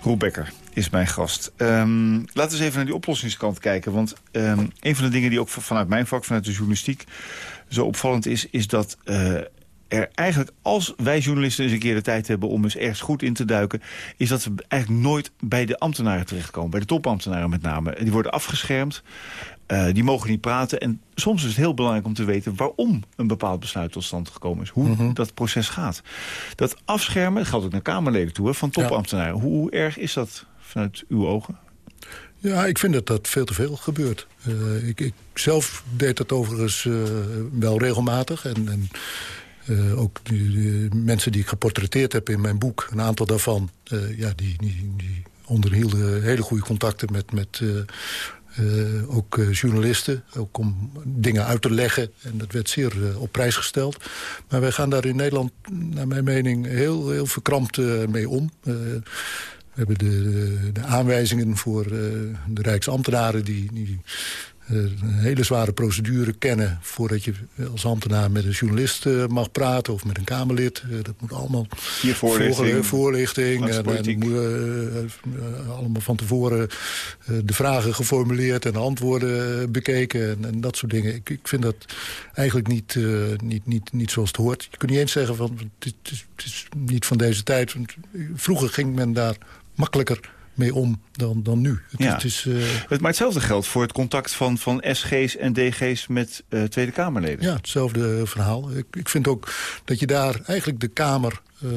Roel Becker is mijn gast. Um, laten we eens even naar die oplossingskant kijken. Want um, een van de dingen die ook vanuit mijn vak, vanuit de journalistiek... zo opvallend is, is dat uh, er eigenlijk, als wij journalisten eens een keer de tijd hebben... om eens ergens goed in te duiken... is dat we eigenlijk nooit bij de ambtenaren terechtkomen. Bij de topambtenaren met name. Die worden afgeschermd. Uh, die mogen niet praten. En soms is het heel belangrijk om te weten... waarom een bepaald besluit tot stand gekomen is. Hoe mm -hmm. dat proces gaat. Dat afschermen, dat geldt ook naar Kamerleden toe... Hè, van topambtenaren. Ja. Hoe, hoe, erg is dat vanuit uw ogen? Ja, ik vind dat dat veel te veel gebeurt. Uh, ik, ik, zelf deed dat overigens uh, wel regelmatig. En, en uh, ook die, die mensen die ik geportretteerd heb in mijn boek... een aantal daarvan, ja, die, die, die onderhielden hele goede contacten met... met uh, ook uh, journalisten, ook om dingen uit te leggen. En dat werd zeer uh, op prijs gesteld. Maar wij gaan daar in Nederland, naar mijn mening, heel, heel verkrampt mee om. we hebben de, de, de, aanwijzingen voor de Rijksambtenaren... die, die een hele zware procedure kennen... voordat je als ambtenaar met een journalist mag praten of met een Kamerlid. dat moet allemaal... Hier voorlichting. voorlichting en, en moet, uh, allemaal van tevoren de vragen geformuleerd... en de antwoorden bekeken en, en dat soort dingen. Ik, ik, vind dat eigenlijk niet, niet, niet, niet zoals het hoort. Je kunt niet eens zeggen van het is, het is niet van deze tijd. Vroeger ging men daar makkelijker mee om dan, dan nu. Het, ja. het is, uh... Maar hetzelfde geldt voor het contact van, van SG's en DG's met uh, Tweede Kamerleden. Ja, hetzelfde verhaal. Ik, ik vind ook dat je daar eigenlijk de Kamer uh,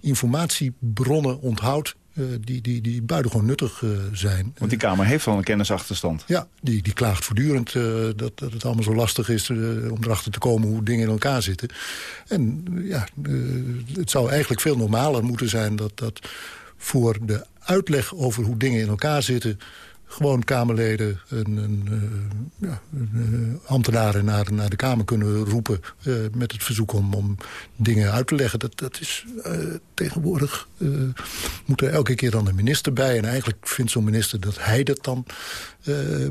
informatiebronnen onthoudt uh, die, die, die buitengewoon nuttig uh, zijn. Want die Kamer heeft al een kennisachterstand. Ja, die, die klaagt voortdurend uh, dat, dat het allemaal zo lastig is... om erachter te komen hoe dingen in elkaar zitten. En ja, het zou eigenlijk veel normaler moeten zijn... dat, dat voor de uitleg over hoe dingen in elkaar zitten... gewoon Kamerleden en, uh, ja, uh, ambtenaren naar, naar de Kamer kunnen roepen... Uh, met het verzoek om, om dingen uit te leggen. Dat, dat is tegenwoordig... moet er elke keer dan een minister bij. En eigenlijk vindt zo'n minister dat hij dat dan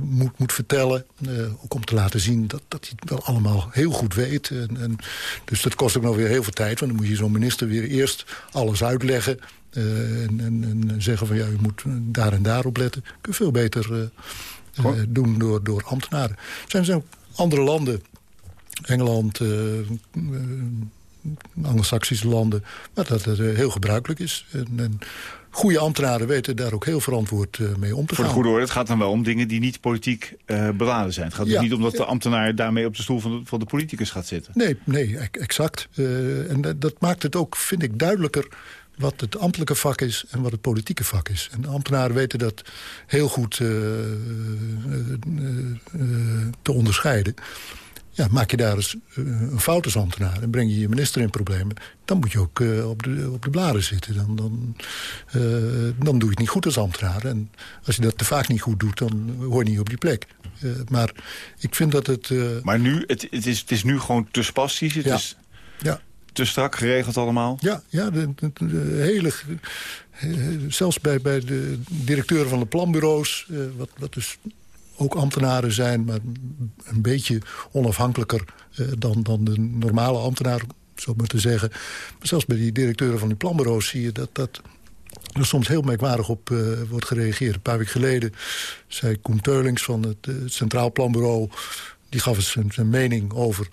moet, moet vertellen. ook om te laten zien dat, dat hij het wel allemaal heel goed weet. En, dus dat kost ook nog weer heel veel tijd. Want dan moet je zo'n minister weer eerst alles uitleggen... Uh, en, en, en, zeggen van ja, u moet daar en daar op letten. Kun je veel beter uh, uh, doen door, door ambtenaren. Er zijn, zijn andere landen, Engeland, Anglo-Saxische landen... waar dat heel gebruikelijk is. En, en goede ambtenaren weten daar ook heel verantwoord mee om te Voor gaan. Voor de goede orde, het gaat dan wel om dingen die niet politiek uh, beladen zijn. Het gaat ja, dus niet om dat de ambtenaar daarmee op de stoel van de, van de politicus gaat zitten. Nee, nee exact. Uh, en dat maakt het ook, vind ik, duidelijker wat het ambtelijke vak is en wat het politieke vak is. En de ambtenaren weten dat heel goed uh, uh, uh, te onderscheiden. Ja, maak je daar eens een fout als ambtenaar en breng je je minister in problemen... dan moet je ook op, de, op de bladen zitten. Dan, dan, dan doe je het niet goed als ambtenaar. En als je dat te vaak niet goed doet, dan hoor je niet op die plek. maar ik vind dat het... maar nu, het, het, is, het is nu gewoon te spastisch. Het ja. is... Ja, te strak geregeld allemaal? Ja, ja de, hele, zelfs bij, bij de directeuren van de planbureaus... Uh, wat, wat dus ook ambtenaren zijn, maar een beetje onafhankelijker... Uh, dan, dan de normale ambtenaar, zo maar te zeggen. Maar zelfs bij die directeuren van die planbureaus zie je dat... dat er soms heel merkwaardig op uh, wordt gereageerd. Een paar weken geleden zei Koen Teulings van het Centraal Planbureau... die gaf eens zijn, zijn mening over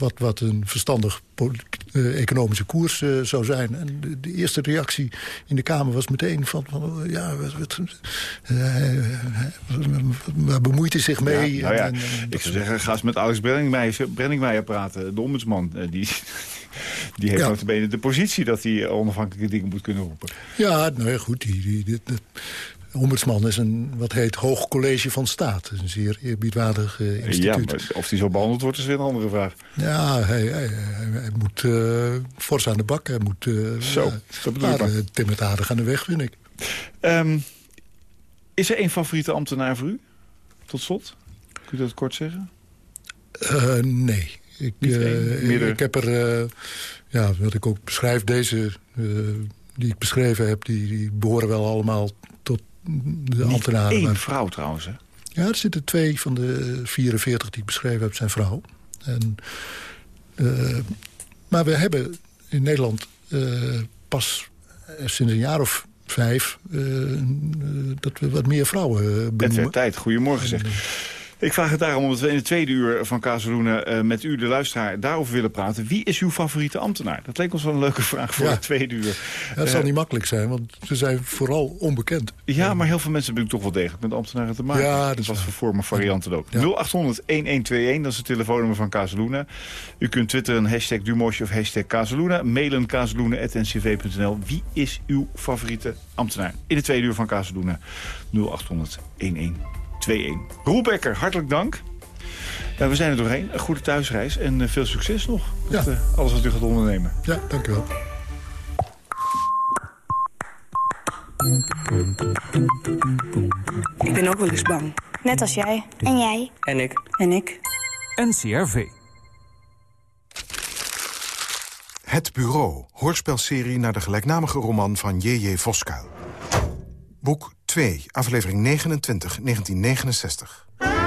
wat, wat een verstandig uh, economische koers uh, zou zijn. En de, de, eerste reactie in de Kamer was meteen van... van ja, wat, wat, uh, waar bemoeit hij zich mee? Ja, nou ja, en, en, ik zou zeggen, ga eens met Alex Brenningmeijer, Brenningmeijer praten. De ombudsman, die, die heeft ja. de positie... dat hij onafhankelijke dingen moet kunnen roepen. Ja, nou ja, goed. Die, die, die, de ombudsman is een, wat heet, hoog college van staat. Een zeer eerbiedwaardig uh, instituut. Ja, maar of die zo behandeld wordt is weer een andere vraag. Ja, hij, hij, hij, hij moet uh, fors aan de bak. Hij moet uh, zo, ja, dat bedoel maar, ik. timmert aardig aan de weg, vind ik. Um, is er één favoriete ambtenaar voor u? Tot slot? Kun je dat kort zeggen? Uh, nee. Ik, uh, ik heb er, ja, wat ik ook beschrijf, deze die ik beschreven heb, die, die behoren wel allemaal de ambtenaren. maar... vrouw trouwens, hè? Ja, er zitten twee van de 44 die ik beschreven heb, zijn vrouw. En uh, Maar we hebben in Nederland pas sinds een jaar of vijf... dat we wat meer vrouwen benoemen. Het tijd. Goedemorgen zeg. Ik vraag het daarom omdat we in het tweede uur van Kazeloenen... Uh, met u, de luisteraar, daarover willen praten. Wie is uw favoriete ambtenaar? Dat leek ons wel een leuke vraag voor het tweede uur. Ja, dat zal niet makkelijk zijn, want ze zijn vooral onbekend. Ja, maar heel veel mensen hebben toch wel degelijk met ambtenaren te maken. Ja, dat was voor vormen varianten ook. 0800-1121, dat is het telefoonnummer van Kazeloenen. U kunt twitteren hashtag Dumosje of hashtag Kazeloenen. Mailen kazeloenen.ncv.nl. Wie is uw favoriete ambtenaar? In de tweede uur van Kazeloenen. 0800 1121. 2-1. Roel Becker, hartelijk dank. we zijn er doorheen. Een goede thuisreis en eh, veel succes nog met ja. Eh, alles wat u gaat ondernemen. Ja, dank u wel. Ik ben ook wel eens bang. Net als jij. En jij. En ik. En ik. NCRV. Het Bureau, hoorspelserie naar de gelijknamige roman van J.J. Voskuil. Boek 2, aflevering 29, 1969.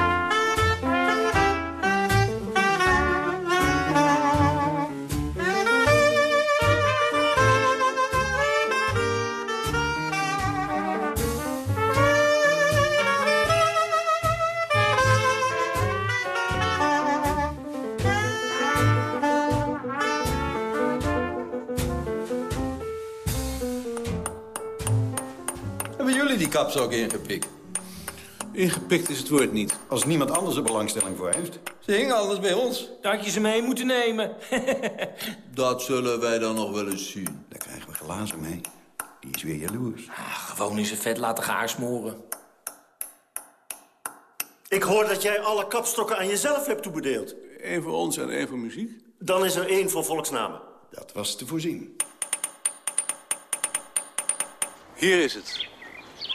Kapstok ingepikt. Ingepikt is het woord niet. Als niemand anders er belangstelling voor heeft. Ze hingen anders bij ons. Dat had je ze mee moeten nemen. dat zullen wij dan nog wel eens zien. Daar krijgen we glazen mee. Die is weer jaloers. Ah, gewoon in zijn vet laten gaarsmoren. Ik hoor dat jij alle kapstokken aan jezelf hebt toebedeeld. Eén voor ons en één voor muziek? Dan is er één voor volksnamen. Dat was te voorzien. Hier is het.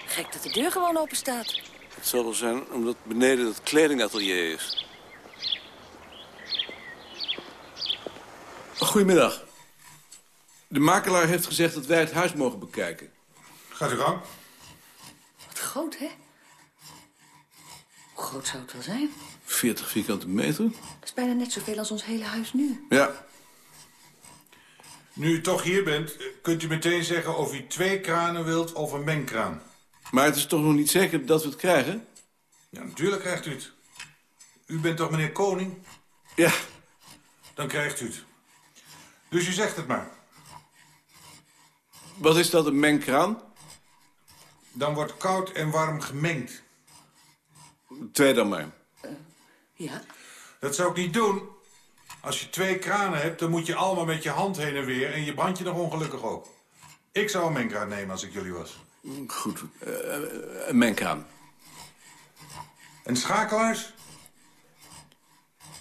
Gek dat de deur gewoon open staat. Het zal wel zijn omdat beneden het kledingatelier is. Goedemiddag. De makelaar heeft gezegd dat wij het huis mogen bekijken. Gaat u gang. Wat groot, hè? Hoe groot zou het wel zijn? 40 vierkante meter. Dat is bijna net zoveel als ons hele huis nu. Ja. Nu u toch hier bent, kunt u meteen zeggen of u twee kranen wilt of een mengkraan. Maar het is toch nog niet zeker dat we het krijgen? Ja, natuurlijk krijgt u het. U bent toch meneer Koning? Ja. Dan krijgt u het. Dus u zegt het maar. Wat is dat, een mengkraan? Dan wordt koud en warm gemengd. Twee dan maar. Uh, ja. Dat zou ik niet doen. Als je twee kranen hebt, dan moet je allemaal met je hand heen en weer... en je brandt je nog ongelukkig ook. Ik zou een mengkraan nemen als ik jullie was. Goed, uh, een mengkraan. En schakelaars?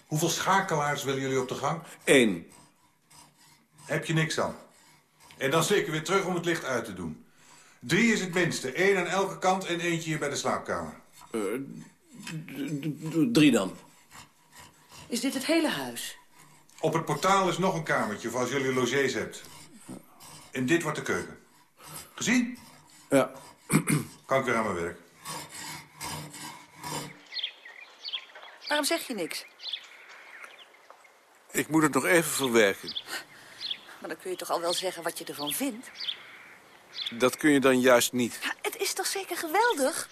Hoeveel schakelaars willen jullie op de gang? Eén. Heb je niks aan. En dan zeker weer terug om het licht uit te doen. Drie is het minste. Eén aan elke kant en eentje hier bij de slaapkamer. Uh, drie dan. Is dit het hele huis? Op het portaal is nog een kamertje voor als jullie logies hebt. En dit wordt de keuken. Gezien? Ja. Kan ik weer aan mijn werk. Waarom zeg je niks? Ik moet het nog even verwerken. Maar dan kun je toch al wel zeggen wat je ervan vindt? Dat kun je dan juist niet. Ja, het is toch zeker geweldig?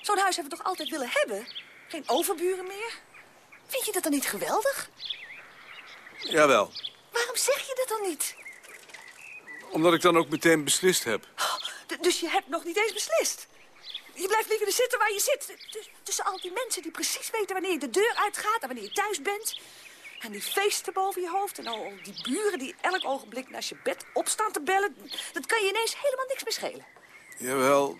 Zo'n huis hebben we toch altijd willen hebben? Geen overburen meer? Vind je dat dan niet geweldig? Jawel. Waarom zeg je dat dan niet? Omdat ik dan ook meteen beslist heb. Oh, dus je hebt nog niet eens beslist? Je blijft liever zitten waar je zit. Tussen al die mensen die precies weten wanneer je de deur uitgaat... en wanneer je thuis bent. En die feesten boven je hoofd. En al die buren die elk ogenblik naast je bed opstaan te bellen. Dat kan je ineens helemaal niks meer schelen. Jawel,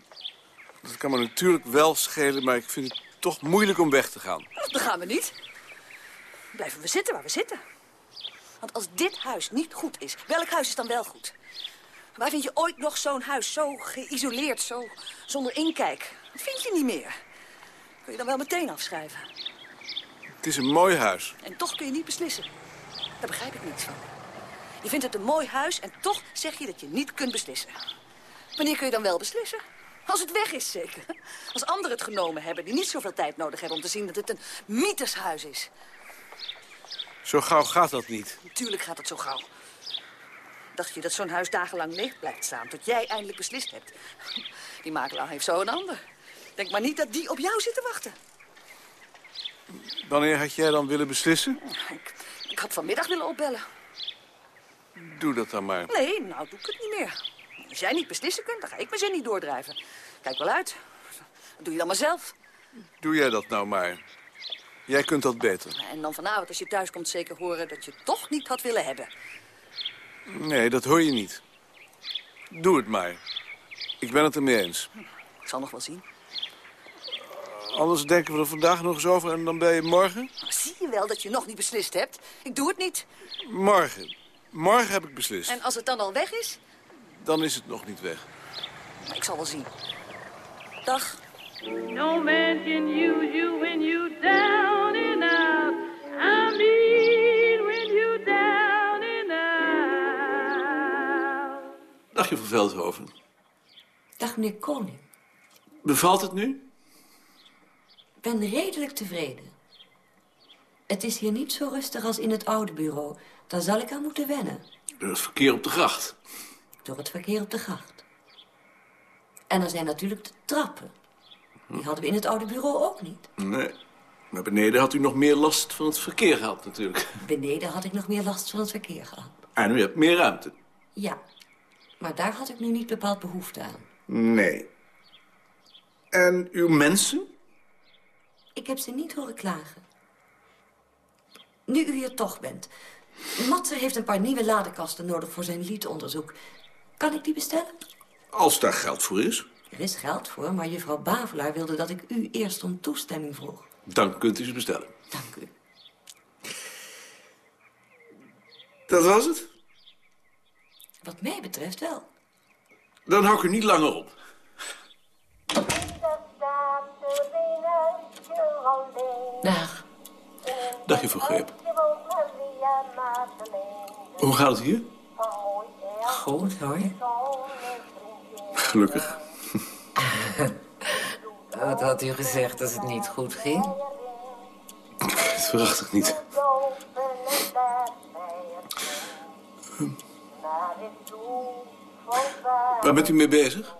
dat kan me natuurlijk wel schelen... maar ik vind het toch moeilijk om weg te gaan. Dan gaan we niet. Blijven we zitten waar we zitten. Want als dit huis niet goed is, welk huis is dan wel goed? Waar vind je ooit nog zo'n huis, zo geïsoleerd, zo zonder inkijk? Dat vind je niet meer. Kun je dan wel meteen afschrijven. Het is een mooi huis. En toch kun je niet beslissen. Daar begrijp ik niets van. Je vindt het een mooi huis en toch zeg je dat je niet kunt beslissen. Wanneer kun je dan wel beslissen? Als het weg is, zeker. Als anderen het genomen hebben die niet zoveel tijd nodig hebben... om te zien dat het een mytheshuis is. Zo gauw gaat dat niet. Natuurlijk gaat het zo gauw. Dacht je dat zo'n huis dagenlang leeg blijft staan... tot jij eindelijk beslist hebt? Die makelaar heeft zo een ander. Denk maar niet dat die op jou zit te wachten. Wanneer had jij dan willen beslissen? Ik, ik had vanmiddag willen opbellen. Doe dat dan maar. Nee, nou doe ik het niet meer. Als jij niet beslissen kunt, dan ga ik mijn zin niet doordrijven. Kijk wel uit. Dat doe je dan maar zelf. Doe jij dat nou maar. Jij kunt dat beter. En dan vanavond als je thuis komt zeker horen dat je toch niet had willen hebben. Nee, dat hoor je niet. Doe het maar. Ik ben het ermee eens. Ik zal nog wel zien. Anders denken we er vandaag nog eens over en dan ben je morgen? Maar zie je wel dat je nog niet beslist hebt? Ik doe het niet. Morgen. Morgen heb ik beslist. En als het dan al weg is? Dan is het nog niet weg. Ik zal wel zien. Dag. No man can use you when you down Dag, juffrouw Veldhoven. Dag, meneer Koning. Bevalt het nu? Ik ben redelijk tevreden. Het is hier niet zo rustig als in het oude bureau. Daar zal ik aan moeten wennen. Door het verkeer op de gracht. Door het verkeer op de gracht. En er zijn natuurlijk de trappen. Die hadden we in het oude bureau ook niet. Nee. Maar beneden had u nog meer last van het verkeer gehad natuurlijk. Beneden had ik nog meer last van het verkeer gehad. En u hebt meer ruimte. Ja, maar daar had ik nu niet bepaald behoefte aan. Nee. En uw mensen? Ik heb ze niet horen klagen. Nu u hier toch bent. Matze heeft een paar nieuwe ladekasten nodig voor zijn liedonderzoek. Kan ik die bestellen? Als daar geld voor is. Er is geld voor, maar juffrouw Bavelaar wilde dat ik u eerst om toestemming vroeg. Dan kunt u ze bestellen. Dank u. Dat was het? Wat mij betreft wel. Dan hou ik er niet langer op. Dag. Dag, juffrouw Greep. Hoe gaat het hier? Goed, hoor. Gelukkig. Wat had u gezegd als het niet goed ging? Dat verwacht ik niet. Waar bent u mee bezig?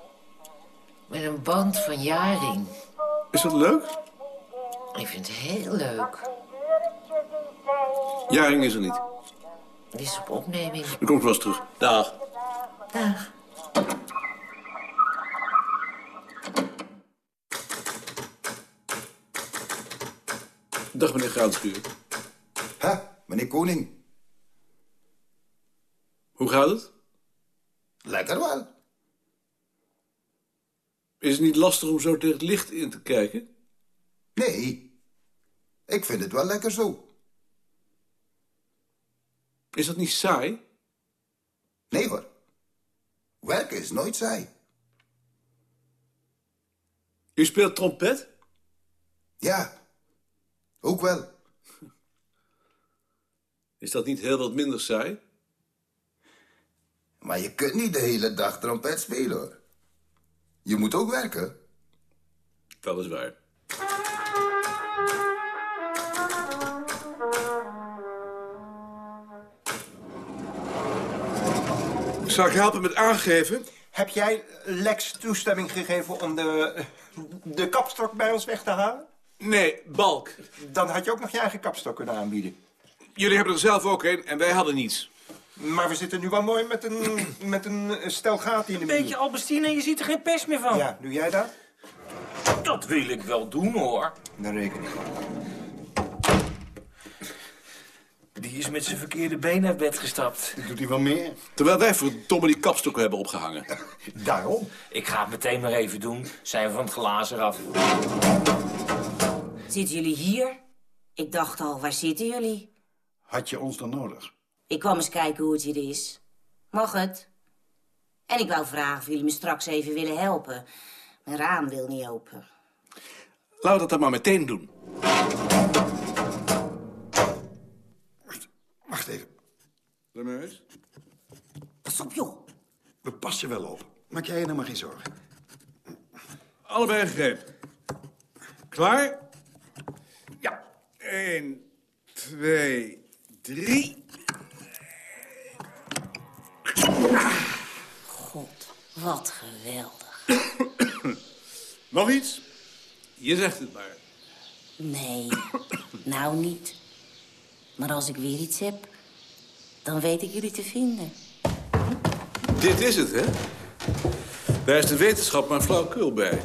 Met een band van Jaring. Is dat leuk? Ik vind het heel leuk. Jaring is er niet. Die is op opneming. Dan kom ik wel eens terug. Dag. Dag. Dag, meneer Graanschuur. Hè, meneer Koning. Hoe gaat het? Lekker wel. Is het niet lastig om zo tegen het licht in te kijken? Nee, ik vind het wel lekker zo. Is dat niet saai? Nee hoor. Werken is nooit saai. U speelt trompet? Ja, ook wel. Is dat niet heel wat minder saai? Maar je kunt niet de hele dag trompet spelen hoor. Je moet ook werken. Dat is waar. Zal ik helpen met aangeven? Heb jij Lex toestemming gegeven om de, de kapstok bij ons weg te halen? Nee, Balk. Dan had je ook nog je eigen kapstok kunnen aanbieden. Jullie hebben er zelf ook een en wij hadden niets. Maar we zitten nu wel mooi met een, met een stel gaten in de Een muur. beetje Albertine en je ziet er geen pers meer van. Ja, doe jij dat? Dat wil ik wel doen, hoor. Dan reken ik. Die is met zijn verkeerde been uit bed gestapt. Doet hij wel meer? Terwijl wij verdomme die kapstokken hebben opgehangen. Daarom. Ik ga het meteen maar even doen. Zijn we van het glazen af. Zitten jullie hier? Ik dacht al, waar zitten jullie? Had je ons dan nodig? Ik kwam eens kijken hoe het hier is. Mag het? En ik wou vragen of jullie me straks even willen helpen. Mijn raam wil niet open. Laten we dat dan maar meteen doen. Wacht even. Laat maar eens. Pas op, joh. We passen je wel op. Maak jij je nou maar geen zorgen. Allebei een greep. Klaar? Ja. 1, 2, drie. Wat geweldig. Nog iets? Je zegt het maar. Nee, nou niet. Maar als ik weer iets heb, dan weet ik jullie te vinden. Dit is het, hè? Daar is de wetenschap maar flauwkul bij.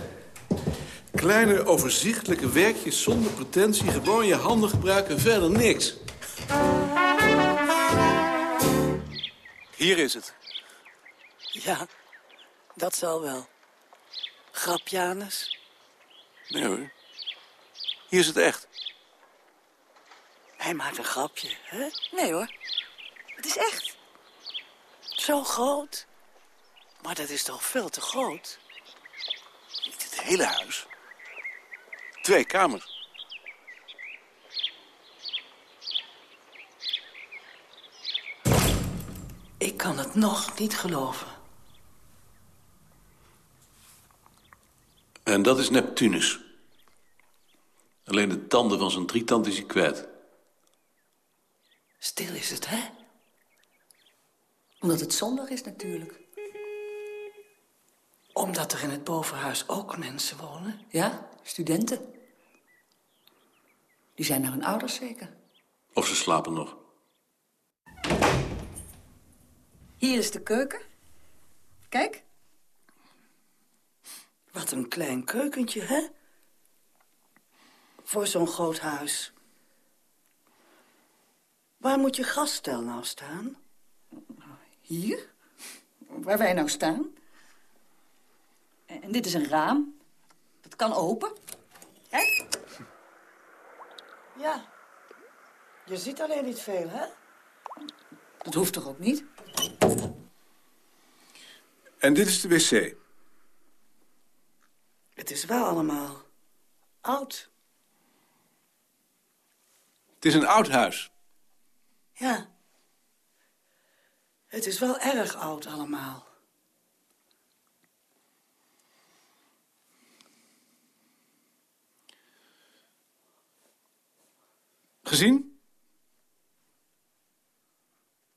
Kleine, overzichtelijke werkjes zonder pretentie. Gewoon je handen gebruiken, verder niks. Hier is het. Ja, dat zal wel. Grap, Janus. Nee hoor. Hier is het echt. Hij maakt een grapje, hè? Nee hoor, het is echt. Zo groot. Maar dat is toch veel te groot? Niet het hele huis. Twee kamers. Ik kan het nog niet geloven. En dat is Neptunus. Alleen de tanden van zijn drietand is hij kwijt. Stil is het, hè? Omdat het zondag is natuurlijk. Omdat er in het bovenhuis ook mensen wonen. Ja, studenten. Die zijn naar hun ouders zeker. Of ze slapen nog. Hier is de keuken. Kijk. Wat een klein keukentje, hè? Voor zo'n groot huis. Waar moet je gasstel nou staan? Hier, waar wij nou staan. En dit is een raam. Dat kan open. Kijk. Ja. Je ziet alleen niet veel, hè? Dat hoeft toch ook niet? En dit is de wc. Het is wel allemaal oud. Het is een oud huis. Ja. Het is wel erg oud allemaal. Gezien?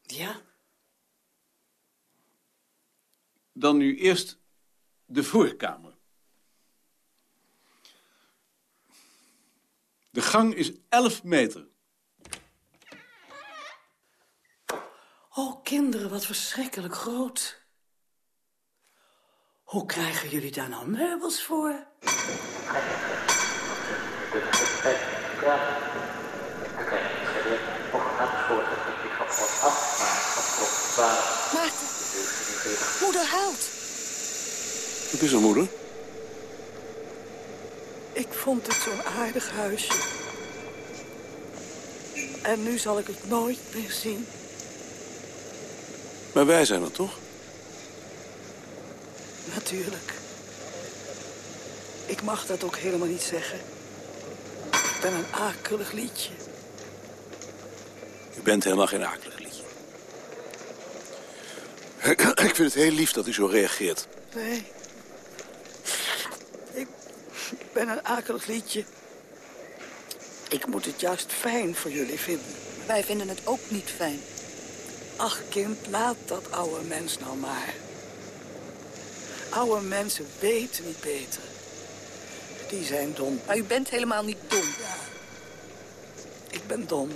Ja. Dan nu eerst de voorkamer. De gang is 11 meter. Oh, kinderen, wat verschrikkelijk groot. Hoe krijgen jullie daar nou meubels voor? Maarten, moeder huilt. Wat is er, moeder? Ik vond het zo'n aardig huisje. En nu zal ik het nooit meer zien. Maar wij zijn er toch? Natuurlijk. Ik mag dat ook helemaal niet zeggen. Ik ben een akelig liedje. U bent helemaal geen akelig liedje. Ik vind het heel lief dat u zo reageert. Nee. Ik ben een akelig liedje. Ik moet het juist fijn voor jullie vinden. Wij vinden het ook niet fijn. Ach, kind, laat dat oude mens nou maar. Oude mensen weten niet beter. Die zijn dom. Maar u bent helemaal niet dom. Ik ben dom.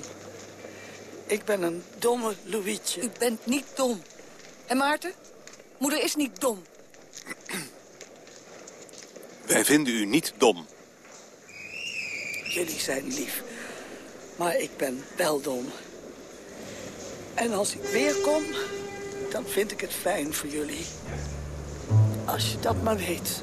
Ik ben een domme Louietje. U bent niet dom. En Maarten? Moeder is niet dom. Wij vinden u niet dom. Jullie zijn lief. Maar ik ben wel dom. En als ik weer kom, dan vind ik het fijn voor jullie. Als je dat maar weet.